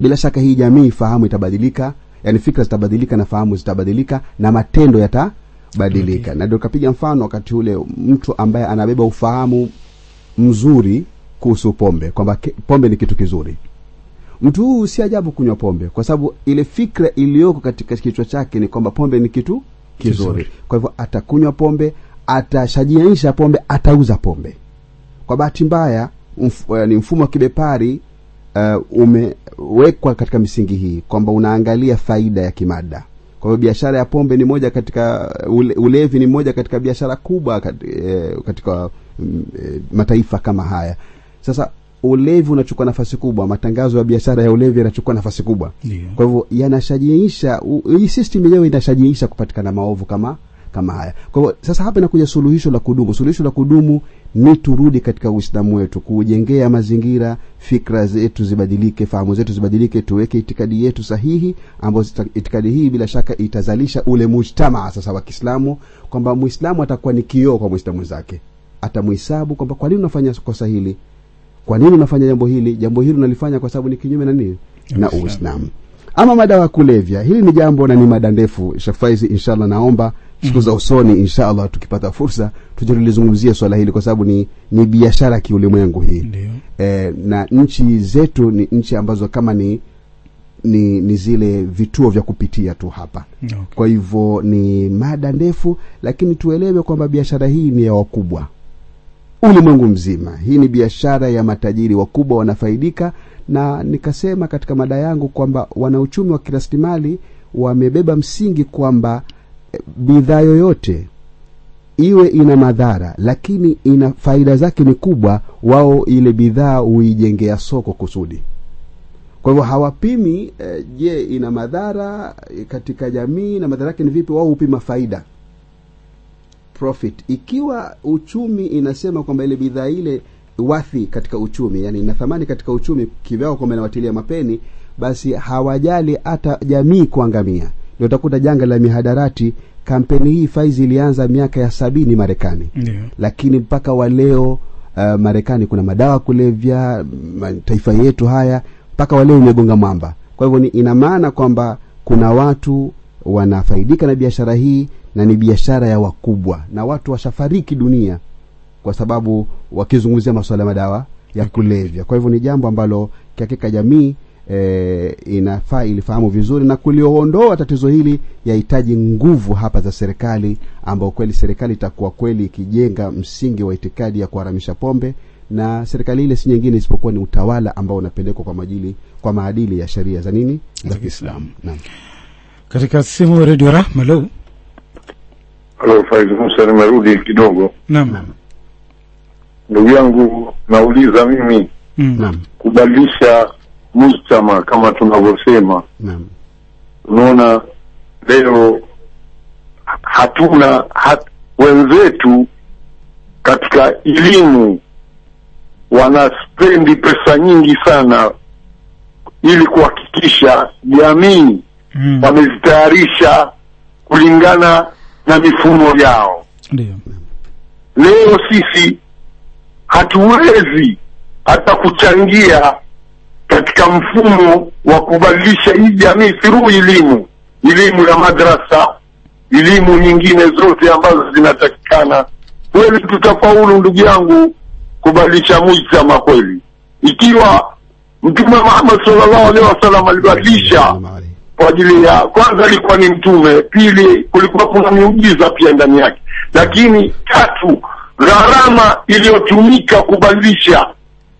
bila shaka hii jamii fahamu itabadilika yani fikra zitabadilika na fahamu zitabadilika na matendo yatabadilika. Okay. na ndio kapiga mfano wakati ule mtu ambaye anabeba ufahamu mzuri kuhusu pombe kwamba pombe ni kitu kizuri. Mtu huu si ajabu kunywa pombe kwa sababu ile fikra iliyoko katika kichwa chake ni kwamba pombe ni kitu kizuri, kwa hivyo atakunywa pombe atashajianisha pombe atauza pombe. Kwa bahati mbaya mf, uh, ni mfumo wa kibepari uh, umewekwa katika misingi hii kwamba unaangalia faida ya kimada. Kwa hivyo biashara ya pombe ni moja katika ule, ulevi ni moja katika biashara kubwa kat- eh, katika uh, eh, mataifa kama haya. Sasa ulevi unachukua nafasi kubwa matangazo ya biashara ya ulevi yanachukua nafasi kubwa. Yeah. kwa hivyo yanashajiisha hii system yenyewe inashajiisha kupatikana maovu kama kama haya. Kwa hivyo sasa hapa inakuja suluhisho la kudumu. Suluhisho la kudumu ni turudi katika uislamu wetu kujengea mazingira fikra zetu zibadilike fahamu zetu zibadilike tuweke itikadi yetu sahihi ambayo itikadi hii bila shaka itazalisha ule mujtamaa sasa wa kiislamu kwamba muislamu atakuwa ni kioo kwa muislamu wenzake atamuhisabu kwamba kwa nini unafanya kosa hili kwa nini unafanya jambo hili? Jambo hili unalifanya kwa sababu ni kinyume na nini? Na Uislamu. ama madawa ya kulevya. Hili ni jambo na ni mada ndefu. Shafaizi inshallah naomba siku za usoni inshallah tukipata fursa tuje tulizungumzie swala hili kwa sababu ni ni biashara kiulimwengu hii. E, na nchi zetu ni nchi ambazo kama ni ni, ni zile vituo vya kupitia tu hapa. Okay. kwa hivyo ni mada ndefu lakini tuelewe kwamba biashara hii ni ya wakubwa ulimwengu mzima. Hii ni biashara ya matajiri wakubwa wanafaidika na nikasema katika mada yangu kwamba wanauchumi wa kirasilimali wamebeba msingi kwamba eh, bidhaa yoyote iwe ina madhara lakini ina faida zake ni kubwa wao ile bidhaa huijengea soko kusudi. Kwa hivyo hawapimi eh, je ina madhara eh, katika jamii na madhara yake ni vipi wao hupima faida profit. Ikiwa uchumi inasema kwamba ile bidhaa ile wathi katika uchumi yani ina thamani katika uchumi kivyao kwamba inawatilia mapeni basi hawajali hata jamii kuangamia. Ndio utakuta janga la mihadarati kampeni hii faizi ilianza miaka ya sabini marekani. Yeah. lakini mpaka wa leo uh, marekani kuna madawa ya kulevya mataifa yetu haya mpaka wa leo imegonga mwamba. Kwa hivyo ina maana kwamba kuna watu wanafaidika na biashara hii na ni biashara ya wakubwa na watu washafariki dunia kwa sababu wakizungumzia masuala ya madawa ya kulevya. Kwa hivyo ni jambo ambalo kihakika jamii e, inafaa ilifahamu vizuri na kuliondoa tatizo hili yahitaji nguvu hapa za serikali ambao kweli serikali itakuwa kweli ikijenga msingi wa itikadi ya kuharamisha pombe na serikali ile si nyingine isipokuwa ni utawala ambao unapelekwa kwa majili kwa maadili ya sheria za nini? Za kiislamu. Naam. Katika simu redio rahma lo musa nimerudi kidogo. Naam. Ndugu yangu nauliza mimi. Mm. naam. Kubadilisha mujtama kama tunavyosema. Naam. Unaona leo hatuna hat, wenzetu katika elimu wanaspendi pesa nyingi sana ili kuhakikisha kuhakikisha jamii mm. wamezitayarisha kulingana na mifumo yao. ndio Leo sisi hatuwezi hata kuchangia katika mfumo wa kubadilisha hii jamii through elimu, elimu ya madrasa, elimu nyingine zote ambazo zinatakikana. Kweli tutafaulu, ndugu yangu, kubadilisha mujtama kweli, ikiwa Mtume Muhammad sallallahu alaihi wasallam alibadilisha. Kwa ajili ya kwanza alikuwa ni mtume, pili kulikuwa kuna miujiza pia ndani yake, lakini tatu gharama iliyotumika kubadilisha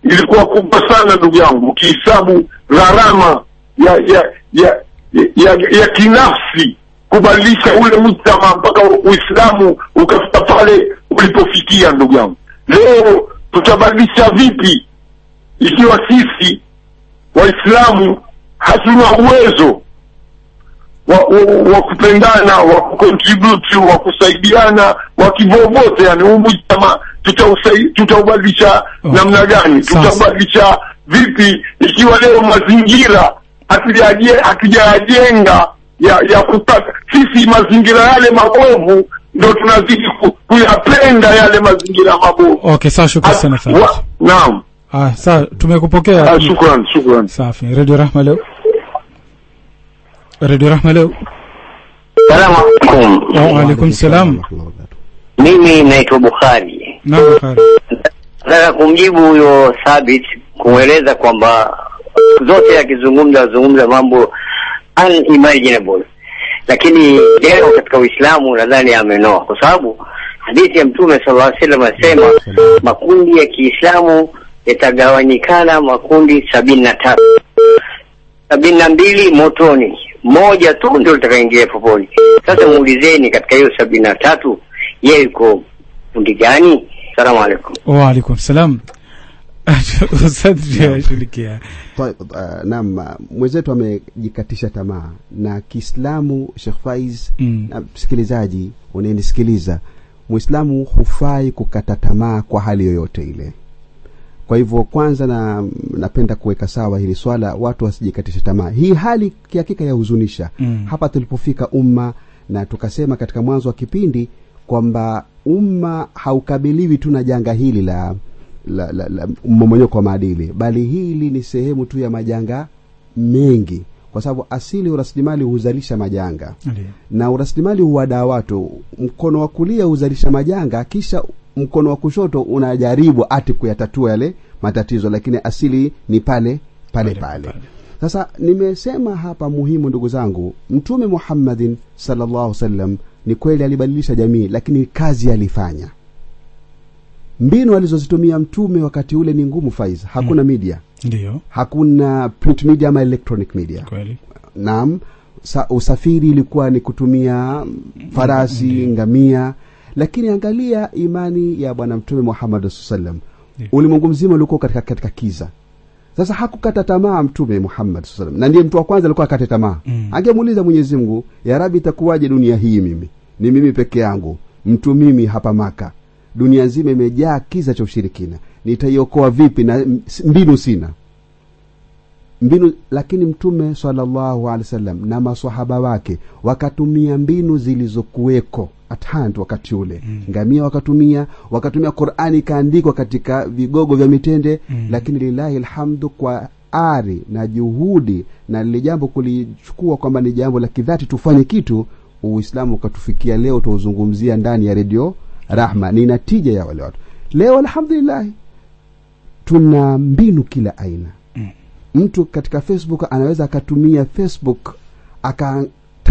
ilikuwa kubwa sana ndugu yangu, ukihesabu gharama ya ya ya, ya, ya, ya kinafsi kubadilisha ule mujtama mpaka Uislamu ukafika pale ulipofikia. Ndugu yangu, leo tutabadilisha vipi ikiwa sisi Waislamu hatuna uwezo wa, wa, wa kupendana wa kucontribute wa kusaidiana wa kivovote, yani huu mjama tutaubadilisha Okay. namna gani? Tutaubadilisha vipi ikiwa leo mazingira hatujaje- hatujayajenga ya ya kupata sisi mazingira yale mabovu ndo tunazidi kuyapenda yale mazingira mabovu. okay sawa shukrani sana sana Naam, ah sawa tumekupokea Ah, shukrani, shukrani. safi radio rahma leo radio rahma leo Salamu alaikum. wa alaikum salam Mimi naitwa Bukhari. naam Bukhari. Nataka kumjibu huyo Thabit kumweleza kwamba siku zote akizungumza azungumza mambo unimaginable, lakini leo katika Uislamu nadhani amenoa, kwa sababu hadithi ya Mtume sallallahu alaihi wasallam anasema makundi ya Kiislamu yatagawanyikana makundi sabini na tatu sabini na mbili motoni, moja tu ndio litakaingia poponi. Sasa muulizeni katika hiyo sabini na tatu yeye yuko kundi gani? Salamu alaikum. wa alaikum salam Taib, uh, naam uh, mwenzetu amejikatisha tamaa na kiislamu Sheikh Faiz Mm. na msikilizaji unayenisikiliza Muislamu hufai kukata tamaa kwa hali yoyote ile kwa hivyo kwanza na napenda kuweka sawa hili swala watu wasijikatishe tamaa. Hii hali kihakika yahuzunisha Mm. hapa tulipofika umma na tukasema katika mwanzo wa kipindi kwamba umma haukabiliwi tu na janga hili la la, la, la mmomonyoko wa maadili bali hili ni sehemu tu ya majanga mengi. Kwa sababu asili urasilimali huzalisha majanga. Ndio. na urasilimali huwadaa watu. Mkono wa kulia huzalisha majanga kisha mkono wa kushoto unajaribu ati kuyatatua yale matatizo lakini asili ni pale pale Pale, pale. sasa nimesema hapa muhimu ndugu zangu mtume muhammadin sallallahu salam ni kweli alibadilisha jamii lakini kazi alifanya. Mbinu alizozitumia mtume wakati ule ni ngumu faiz. Hakuna mm. media. Ndio. Hakuna print media ama electronic media. Kweli. Naam. Usafiri ilikuwa ni kutumia farasi ngamia lakini angalia imani ya bwana mtume muhammad saa yeah. Ulimwengu mzima ulikuwa katika, katika kiza. Sasa hakukata tamaa mtume muhammad saa salam na ndiye mtu wa kwanza alikuwa akate tamaa. Mm. angemuuliza mwenyezi mungu ya rabi itakuwaje dunia hii mimi? Ni mimi peke yangu? Mtu mimi hapa maka? Dunia nzima imejaa kiza cha ushirikina. Nitaiokoa vipi na mbinu sina? Mbinu lakini mtume sallallahu alaihi wasallam na maswahaba wake wakatumia mbinu zilizokuweko at hand wakati ule mm. ngamia wakatumia wakatumia qurani ikaandikwa katika vigogo vya mitende mm. lakini lillahi alhamdu kwa ari na juhudi na lile jambo kulichukua kwamba ni jambo la kidhati tufanye kitu uislamu ukatufikia leo tuuzungumzia ndani ya redio rahma ni natija ya wale watu leo alhamdulillahi tuna mbinu kila aina mm. mtu katika facebook anaweza akatumia facebook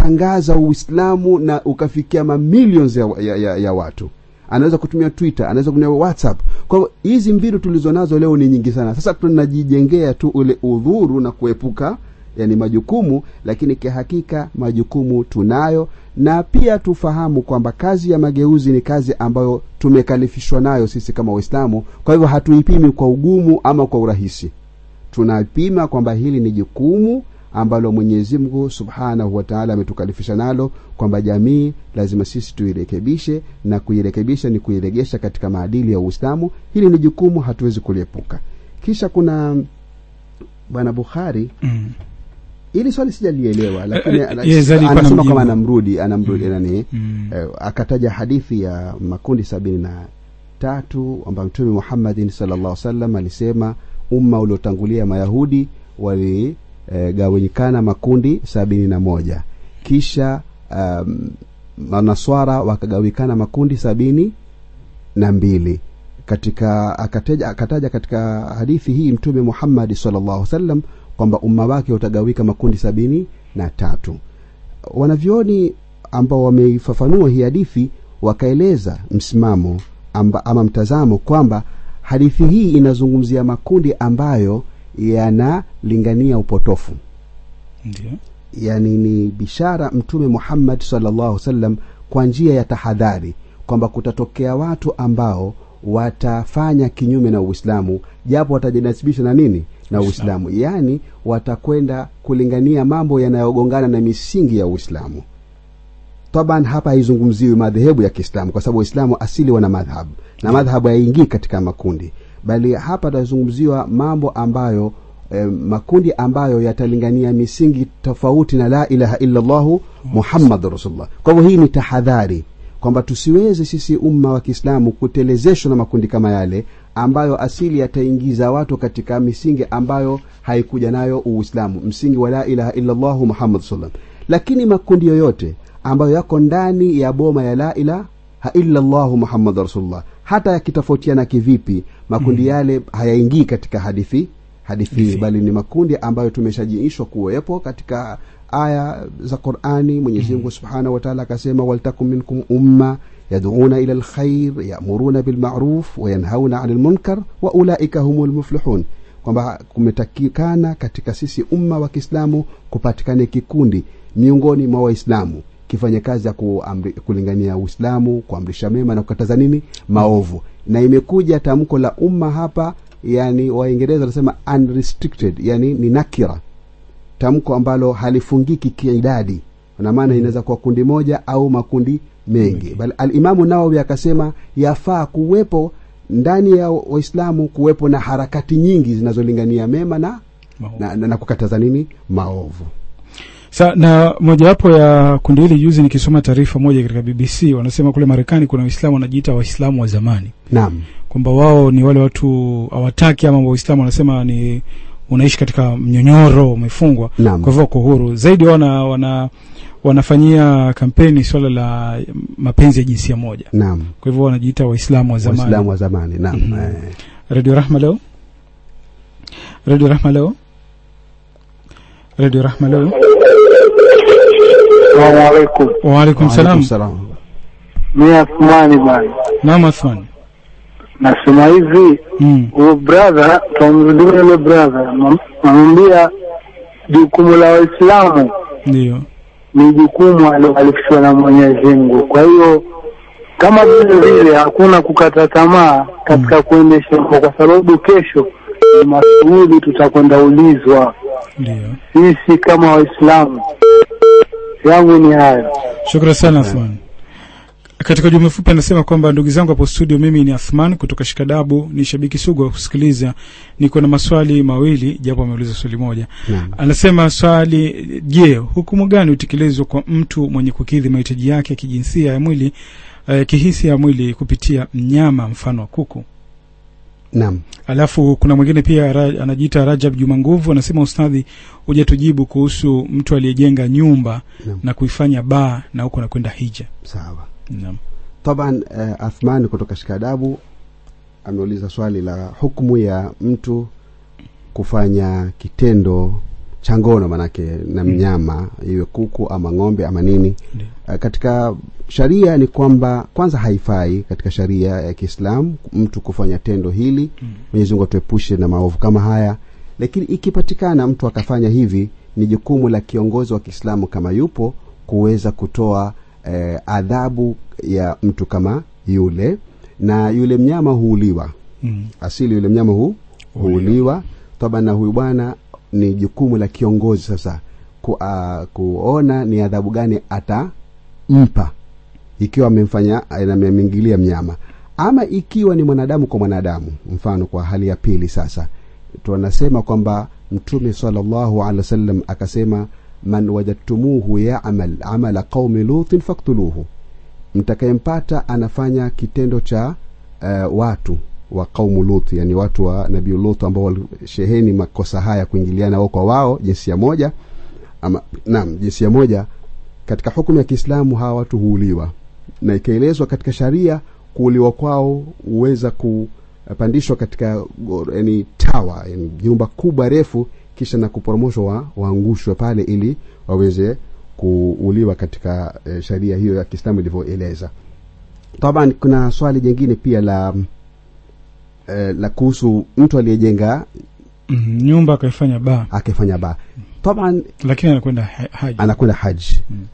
akatangaza uislamu na ukafikia mamilions ya, ya, ya, ya watu. Anaweza kutumia twitter anaweza kutumia whatsapp. Kwa hivyo hizi mbinu tulizonazo leo ni nyingi sana. Sasa tunajijengea tu ule udhuru na kuepuka yani majukumu lakini kihakika majukumu tunayo. Na pia tufahamu kwamba kazi ya mageuzi ni kazi ambayo tumekalifishwa nayo sisi kama waislamu. Kwa hivyo hatuipimi kwa ugumu ama kwa urahisi. Tunapima kwamba hili ni jukumu ambalo mwenyezi mungu subhanahu wataala ametukalifisha nalo kwamba jamii lazima sisi tuirekebishe na kuirekebisha ni kuiregesha katika maadili ya uislamu hili ni jukumu hatuwezi kuliepuka kisha kuna bwana bukhari mm. ili swali sijalielewa lakini Eh, eh, anasema kama anamrudi anamrudi nani Mm. eh, akataja hadithi ya makundi sabini na tatu ambayo mtume muhammadin salllah salam alisema umma uliotangulia mayahudi waligawanyikana makundi sabini na moja. Kisha um, manaswara wakagawikana makundi sabini na mbili. Katika akataja, akataja katika hadithi hii mtume muhammadi salllahu salam kwamba umma wake utagawika makundi sabini na tatu. Wanavyoni ambao wameifafanua hii hadithi wakaeleza msimamo amba, ama mtazamo kwamba hadithi hii inazungumzia makundi ambayo yanalingania upotofu. Ndio. Yani ni bishara mtume muhammad salllahu sallam kwa njia ya tahadhari kwamba kutatokea watu ambao watafanya kinyume na uislamu japo watajinasibisha na nini? Na uislamu. Yaani watakwenda kulingania mambo yanayogongana na misingi ya uislamu. Taban hapa haizungumziwi madhehebu ya kiislamu kwa sababu waislamu asili wana madhhabu na madhhabu hayaingii katika makundi bali hapa tazungumziwa mambo ambayo eh, makundi ambayo yatalingania misingi tofauti na la ilaha illa llahu muhammadu rasulullah. Kwa hivyo hii ni tahadhari kwamba tusiweze sisi umma wa kiislamu kutelezeshwa na makundi kama yale ambayo asili yataingiza watu katika misingi ambayo haikuja nayo uislamu msingi wa la ilaha illa llahu muhammad sallam lakini makundi yoyote ambayo yako ndani ya boma ya la ilaha illa llahu muhammad rasulullah hata yakitofautiana kivipi makundi mm. yale hayaingii katika hadithi hadithi hii bali ni makundi ambayo tumeshajiishwa kuwepo katika aya za qurani. Mwenyezi mungu subhanahu wataala akasema waltakum minkum umma yaduna ila lkhair yamuruna bilmaruf wayanhauna ani lmunkar wa ulaika humu lmuflihun kwamba kumetakikana katika sisi umma wa kiislamu kupatikane kikundi miongoni mwa waislamu kifanya kazi ya kulingania uislamu kuamrisha mema na kukataza nini? Maovu na imekuja tamko la umma hapa yani waingereza wanasema unrestricted yani ni nakira. Tamko ambalo halifungiki kiidadi. Na maana inaweza kuwa kundi moja au makundi mengi. Bali alimamu nawawi akasema yafaa kuwepo ndani ya waislamu kuwepo na harakati nyingi zinazolingania mema na, na, na, na kukataza nini? Maovu sa na mojawapo ya kundi hili juzi nikisoma taarifa moja katika bbc wanasema kule marekani kuna waislamu wanajiita waislamu wa zamani. Naam. Kwamba wao ni wale watu hawataki ama waislamu wanasema ni unaishi katika mnyonyoro umefungwa. Naam. kwa hivyo wako huru. Zaidi wana, wana wanafanyia kampeni swala la mapenzi ya jinsia moja. Naam. Kwa hivyo wanajiita waislamu wa zamani. Waislamu wa zamani naam. Mhm. eh. radio rahma leo? Radio rahma leo? Radio rahma leo Salamu alaikum. waalaikum alaikum salam. Mi Athmani bwana, naam Athmani. nasema hivi mm. huyo brother, tamrudia yule brother, nam- namwambia jukumu la Waislamu ndio ni jukumu alioalifishwa na Mwenyezi Mungu. Kwa hiyo kama vile vile hakuna kukata tamaa katika kuendesha huko, kwa sababu kesho ni masuhuli, tutakwenda ulizwa ndio sisi kama Waislamu. Yangu ni hayo. Shukrani sana athman. Katika ujumbe mfupi anasema kwamba ndugu zangu hapo studio mimi ni athman kutoka shikadabu ni shabiki sugu wa kusikiliza. Niko na maswali mawili japo ameuliza swali moja. Anasema swali je hukumu gani hutekelezwa kwa mtu mwenye kukidhi mahitaji yake ya kijinsia ya mwili uh, kihisi ya mwili kupitia mnyama mfano wa kuku naam. Alafu kuna mwingine pia ra, anajiita rajab juma nguvu anasema ustadhi uje tujibu kuhusu mtu aliyejenga nyumba Naam. na kuifanya baa na huko anakwenda hija. Sawa. Naam. Taban uh, athmani kutoka shikadabu ameuliza swali la hukumu ya mtu kufanya kitendo cha ngono manake na mnyama mm. iwe kuku ama ng'ombe ama nini. Mm. Katika sharia ni kwamba kwanza haifai katika sharia ya kiislamu mtu kufanya tendo hili. Mwenyezi mungu atuepushe na maovu kama haya. Lakini ikipatikana mtu akafanya hivi ni jukumu la kiongozi wa kiislamu kama yupo kuweza kutoa eh, adhabu ya mtu kama yule. Na yule mnyama huuliwa. Mm. asili yule mnyama huu huuliwa. Toba na huyu bwana ni jukumu la kiongozi sasa ku, uh, kuona ni adhabu gani atampa ikiwa amemfanya amemwingilia mnyama. Ama ikiwa ni mwanadamu kwa mwanadamu mfano kwa hali ya pili sasa tunasema kwamba mtume sallallahu alaihi wasallam akasema man wajadtumuhu yamal amala qaumi lutin faktuluhu. Mtakayempata anafanya kitendo cha uh, watu wa kaumu lut yani watu wa nabii lut ambao walisheheni makosa haya kuingiliana wao kwa wao jinsia moja ama naam jinsia moja katika hukumu ya kiislamu hawa watu huuliwa. Na ikaelezwa katika sharia kuuliwa kwao huweza kupandishwa katika yani tawa yani jumba kubwa refu kisha na kuporomoshwa wa, waangushwe pale ili waweze kuuliwa katika e, sharia hiyo ya kiislamu ilivyoeleza. Taban kuna swali jingine pia la e, la kuhusu mtu aliyejenga mm, nyumba akaifanya baa. akaifanya baa. Taban lakini anakwenda haji. anakwenda haji. Mm.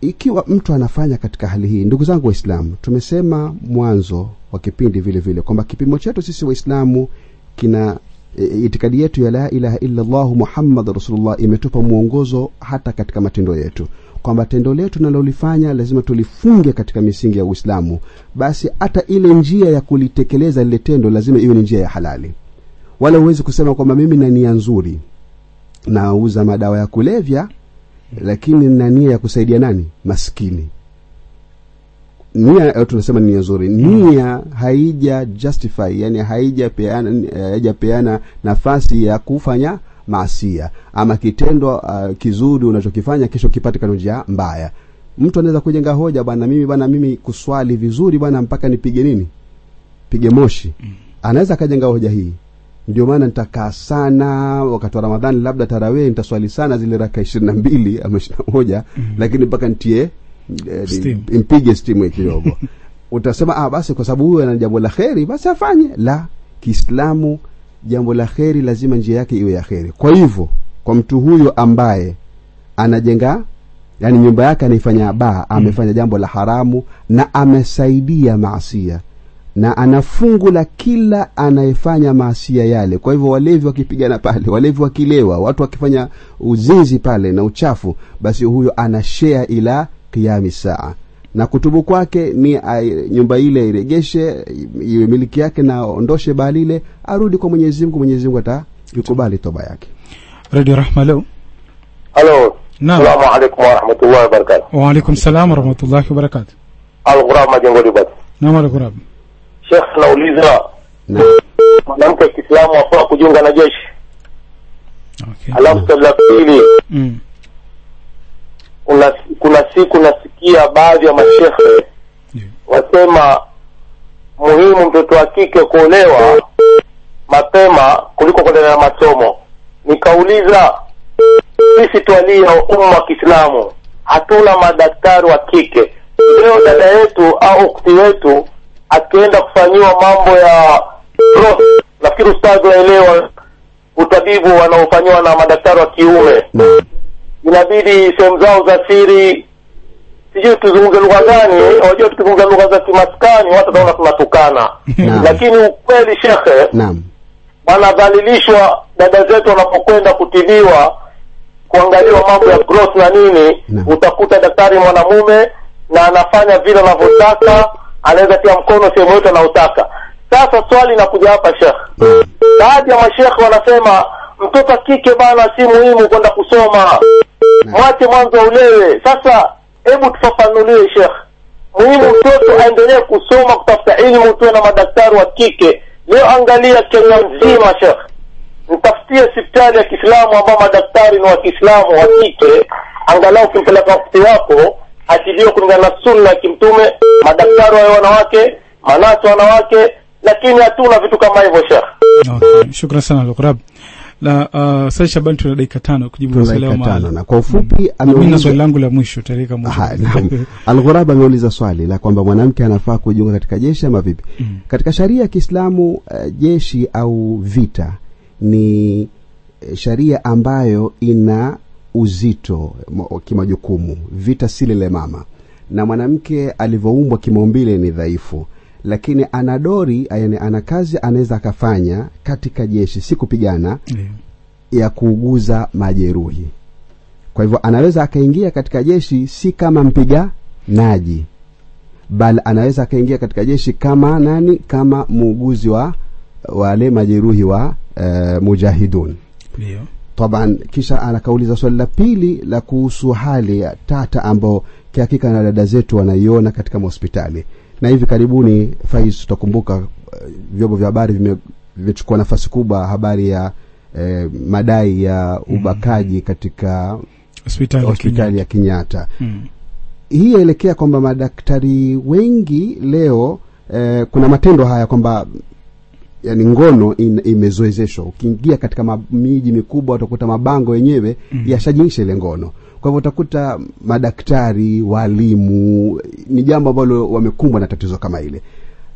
ikiwa mtu anafanya katika hali hii ndugu zangu waislamu tumesema mwanzo wa kipindi vile vile kwamba kipimo chetu sisi waislamu kina e, itikadi yetu ya la ilaha illa llahu muhammad rasulullah imetupa mwongozo hata katika matendo yetu. Kwamba tendo letu tunalolifanya lazima tulifunge katika misingi ya uislamu. Basi hata ile njia ya kulitekeleza lile tendo lazima iwe ni njia ya halali. Wala huwezi kusema kwamba mimi na nia nzuri. Nauza madawa ya kulevya lakini na nia ya kusaidia nani? Maskini nia eh, tunasema ni nia nzuri. Nia haija justify yani haijapeana haijapeana nafasi ya kufanya maasia ama kitendo uh, kizuri unachokifanya kisha kipate kwa njia mbaya. Mtu anaweza kujenga hoja bwana mimi bwana mimi kuswali vizuri bwana mpaka nipige nini? Pige moshi. Anaweza akajenga hoja hii. Ndio maana nitakaa sana wakati wa ramadhani labda tarawee nitaswali sana zile raka ishirini na mbili ama ishirini na moja lakini mpaka ntie eh, Steam. mpige stimu kidogo. Utasema ah, basi kwa sababu huyu ana jambo la kheri basi afanye. La kiislamu jambo la kheri lazima njia yake iwe ya kheri. Kwa hivyo kwa mtu huyo ambaye anajenga yani nyumba yake anaifanya baa amefanya jambo la haramu na amesaidia maasia na ana fungu la kila anayefanya maasia yale. Kwa hivyo walevi wakipigana pale walevi wakilewa watu wakifanya uzinzi pale na uchafu basi huyo ana share ila kiami saa na kutubu kwake ni ay, nyumba ile iregeshe iwe miliki yake na ondoshe bali ile arudi kwa mwenyezi mungu mwenyezi mungu ataikubali toba yake. Radio rahma leo. Halo naam. Salamu alaikum warahmatullahi wabarakatu waalaikum salam warahmatullahi wabarakatu alghurab majengo libat naam alakurab shekh nauliza na mwanamke wa kiislamu afaa kujiunga na jeshi? Okay. alafu swali la pili mm. Kuna, kuna siku nasikia baadhi ya mashehe wasema muhimu mtoto wa kike kuolewa mapema kuliko kuendelea na masomo. Nikauliza sisi twalia umma wa kiislamu hatuna madaktari wa kike. Leo dada yetu au ukti wetu akienda kufanyiwa mambo ya nafikiri ustadhi waelewa utabibu wanaofanyiwa na madaktari wa kiume inabidi sehemu zao za siri. Sijui tuzungumze lugha gani wajua tukizungumza lugha za kimaskani watu wataona tunatukana. Lakini ukweli shekhe naam. wanadhalilishwa dada zetu wanapokwenda kutibiwa kuangaliwa mambo ya gross na nini na. utakuta daktari mwanamume na anafanya vile anavyotaka anaweza pia mkono sehemu yote anaotaka sasa swali inakuja hapa shekhe. Baadhi ya mashekhe wanasema mtoto kike bana si muhimu kwenda kusoma. Mwache mwanzo ulewe. Sasa hebu tufafanulie shekh muhimu mtoto aendelee kusoma kutafuta ilmu tuwe na madaktari wa kike. Leo angalia kenya mzima shekh mtafutie hospitali ya kiislamu ambao madaktari ni wa kiislamu wa kike. Angalau ukimpeleka wakati wako atibiwe kulingana na sunna ya kimtume. Madaktari wawe wanawake manasi wanawake lakini hatuna vitu kama hivyo shekh okay. shukran sana alakurab na uh, sasa Shabani, tuna dakika tano kujibu maswali yao maana na kwa ufupi mimi na ameuliza swali langu la mwisho tarika mwisho Aha. Al-Ghurab ameuliza swali la kwamba mwanamke anafaa kujiunga katika jeshi ama vipi? Mm. Katika sharia ya Kiislamu uh, jeshi au vita ni eh, sharia ambayo ina uzito kimajukumu. Vita si lile mama, na mwanamke alivyoumbwa kimaumbile ni dhaifu, lakini ana dori, yani ana kazi anaweza akafanya katika jeshi, si kupigana yeah. ya kuuguza majeruhi. Kwa hivyo anaweza akaingia katika jeshi si kama mpiganaji bali anaweza akaingia katika jeshi kama nani? Kama muuguzi wa wale majeruhi wa uh, mujahidun. Ndio. Taban kisha anakauliza swali la pili la kuhusu hali ya tata ambao kihakika na dada zetu wanaiona katika mahospitali na hivi karibuni faiz tutakumbuka eh, vyombo vya habari vime- vimechukua nafasi kubwa habari ya eh, madai ya ubakaji mm. katika hospitali ya hospitali ya Kenyatta. Mm. hii yaelekea kwamba madaktari wengi leo eh, kuna matendo haya kwamba yani ngono imezoezeshwa ukiingia katika miji mikubwa utakuta mabango yenyewe mm. yashajiisha ile ngono kwa hivyo utakuta madaktari walimu ni jambo ambalo wamekumbwa na tatizo kama ile.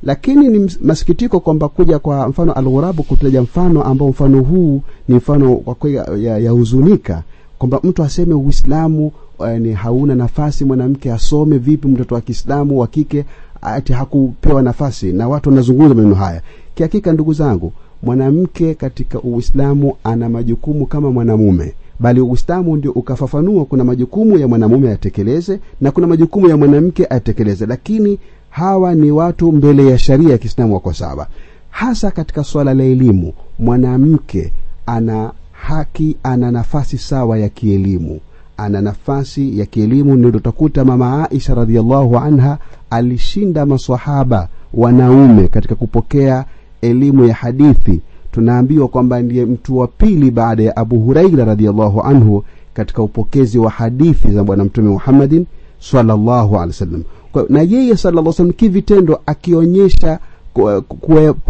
Lakini ni masikitiko kwamba kuja kwa mfano alghurabu kutaja mfano ambao mfano huu ni mfano kwa kweli ya- ya- yahuzunika kwamba mtu aseme uislamu eh, ni hauna nafasi mwanamke asome vipi mtoto wa kiislamu wa kike ati hakupewa nafasi. Na watu wanazungumza maneno haya. Kihakika ndugu zangu mwanamke katika uislamu ana majukumu kama mwanamume bali uislamu ndio ukafafanua kuna majukumu ya mwanamume atekeleze na kuna majukumu ya mwanamke atekeleze. Lakini hawa ni watu mbele ya sharia ya kiislamu wako sawa. Hasa katika swala la elimu mwanamke ana haki ana nafasi sawa ya kielimu. Ana nafasi ya kielimu ndio utakuta mama aisha radhiallahu anha alishinda maswahaba wanaume katika kupokea elimu ya hadithi tunaambiwa kwamba ndiye mtu wa pili baada ya abu huraira radiallahu anhu katika upokezi wa hadithi za bwana mtume muhammadin sallallahu alaihi wasallam. Na yeye sallallahu alaihi kivitendo akionyesha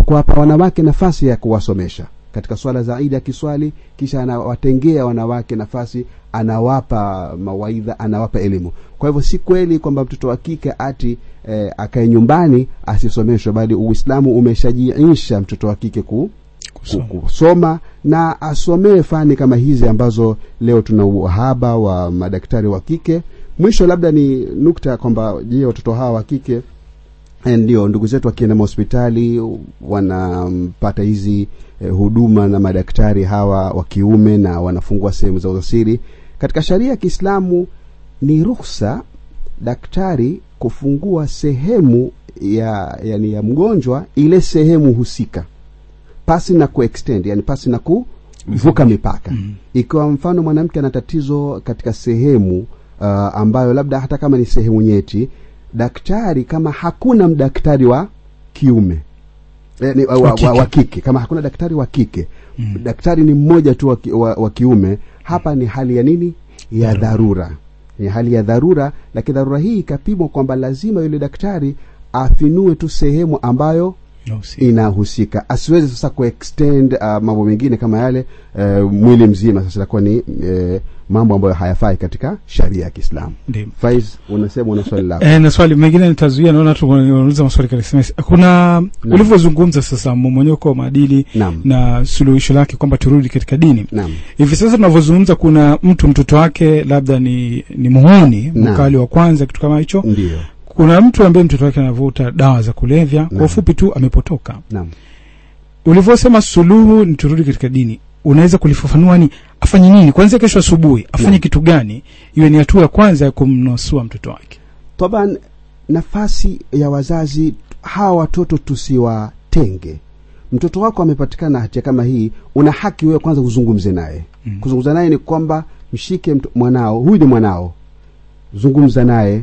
kuwapa wanawake nafasi ya kuwasomesha katika swala za idi akiswali kisha anawatengea wanawake nafasi anawapa mawaidha anawapa elimu. Kwa hivyo si kweli kwamba mtoto wa kike ati eh, akae nyumbani asisomeshwe bali uislamu umeshajiisha mtoto wa kike ku, Kusoma. na asomee fani kama hizi ambazo leo tuna uhaba wa madaktari wa kike. Mwisho labda ni nukta kwamba je watoto hawa wa kike eh, ndio ndugu zetu wakienda mahospitali wanapata hizi eh, huduma na madaktari hawa wa kiume na wanafungua sehemu za usasiri katika sharia ya kiislamu ni ruhusa daktari kufungua sehemu ya yani ya mgonjwa ile sehemu husika pasi na kuextend yani pasi na kuvuka mipaka. mm. -hmm. ikiwa mfano mwanamke ana tatizo katika sehemu uh, ambayo labda hata kama ni sehemu nyeti daktari kama hakuna mdaktari wa kiume yani, wa, wa, wa, wa kike kama hakuna daktari wa kike mm. -hmm. daktari ni mmoja tu wa, wa, wa kiume hapa ni hali ya nini? Ya dharura. Ni hali ya dharura lakini dharura hii ikapimwa kwamba lazima yule daktari afinue tu sehemu ambayo No, inahusika. Asiwezi sasa kuextend uh, mambo mengine kama yale uh, mwili mzima. Sasa itakuwa ni uh, mambo ambayo hayafai katika sharia ya kiislamu. Faiz unasema una swali lako. Eh, na swali mengine nitazuia naona tu wanauliza maswali kwa SMS. kuna ulivyozungumza sasa mmomonyoko wa maadili Naam. na suluhisho lake kwamba turudi katika dini. Hivi sasa tunavyozungumza kuna mtu mtoto wake labda ni ni muhuni mkali wa kwanza kitu kama hicho. Ndio kuna mtu ambaye mtoto wake anavuta dawa za kulevya kwa ufupi tu amepotoka. Naam. Ulivyosema suluhu ni turudi katika dini. Unaweza kulifafanua ni afanye nini? Kwanzia kesho asubuhi afanye kitu gani? Iwe ni hatua ya kwanza ya kumnosua mtoto wake. Taban nafasi ya wazazi hawa watoto tusiwatenge. Mtoto wako amepatikana na hatia kama hii una haki wewe kwanza uzungumze naye. Mm. kuzungumza naye ni kwamba mshike mwanao huyu ni mwanao. Zungumza naye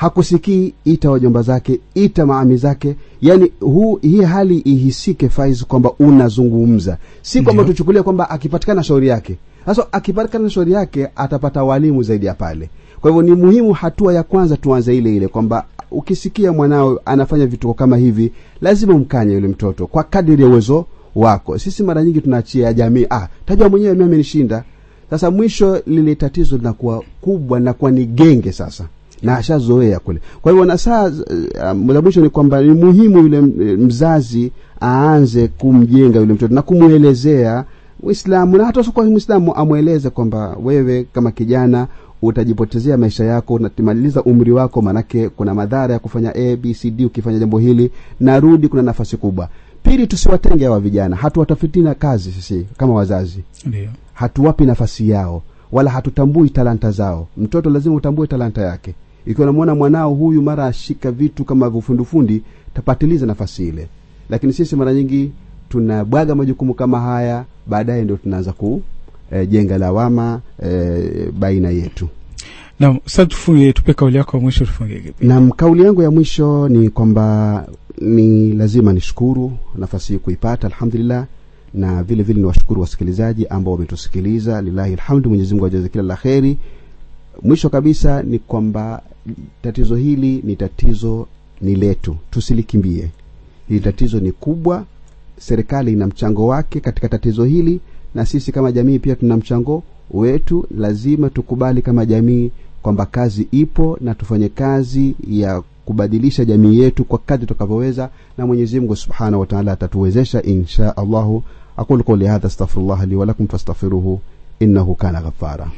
hakusikii ita wajomba zake ita maami zake. Yani huu, hii hali ihisike faiz kwamba unazungumza. Si kwamba tuchukulia tuchukulie kwamba akipatikana shauri yake. Sasa akipatikana shauri yake atapata walimu zaidi ya pale. Kwa hivyo ni muhimu hatua ya kwanza tuanze ile ile kwamba ukisikia mwanao anafanya vituko kama hivi lazima umkanye yule mtoto kwa kadiri ya uwezo wako. Sisi mara nyingi tunaachia jamii ah tajua mwenyewe mimi amenishinda. Sasa mwisho lile tatizo linakuwa kubwa linakuwa ni genge sasa na ashazoea kule. Kwa hivyo nasaa uh, la mwisho ni kwamba ni muhimu yule mzazi aanze kumjenga yule mtoto na kumwelezea uislamu na hata usiokuwa mwislamu amweleze kwamba wewe kama kijana utajipotezea maisha yako unatimaliza umri wako maanake kuna madhara ya kufanya a b c d ukifanya jambo hili narudi kuna nafasi kubwa. Pili tusiwatenge hawa vijana. Hatuwatafutina kazi sisi kama wazazi. Ndio. Hatuwapi nafasi yao wala hatutambui talanta zao. Mtoto lazima utambue talanta yake ikiwa namwona mwanao huyu mara ashika vitu kama vifundufundi tapatiliza nafasi ile. Lakini sisi mara nyingi tunabwaga majukumu kama haya baadaye ndio tunaanza kujenga e, lawama e, baina yetu. Tufunge, tupe kauli yako ya mwisho, tufunge kipi? Na kauli yangu ya mwisho ni kwamba ni lazima nishukuru nafasi hii kuipata alhamdulillah. Na vile vile niwashukuru wasikilizaji ambao wametusikiliza. Lillahi alhamdu mwenyezi mungu ajaze kila la kheri mwisho kabisa ni kwamba tatizo hili ni tatizo ni letu tusilikimbie. Hili tatizo ni kubwa serikali ina mchango wake katika tatizo hili na sisi kama jamii pia tuna mchango wetu. Lazima tukubali kama jamii kwamba kazi ipo na tufanye kazi ya kubadilisha jamii yetu kwa kadri tutakavyoweza na mwenyezi mungu subhanahu wa taala atatuwezesha insha allahu. Aqulu qawli hadha astaghfirullah li wa lakum fastaghfiruhu innahu kana ghafara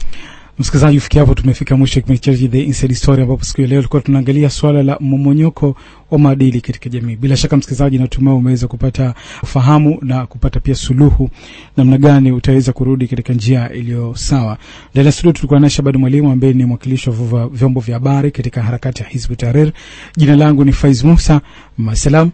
msikilizaji kufikia hapo tumefika mwisho wa kipindi chetu the inside story ambapo siku ya leo tulikuwa tunaangalia swala la mmomonyoko wa maadili katika jamii. Bila shaka msikilizaji natumai umeweza kupata ufahamu na kupata pia suluhu namna gani utaweza kurudi katika njia iliyo sawa. Ndani ya studio tulikuwa naye shabani mwalimu ambaye ni mwakilishi wa vyombo vya habari katika harakati ya hizbu tahrir. Jina langu ni faiz musa. Masalam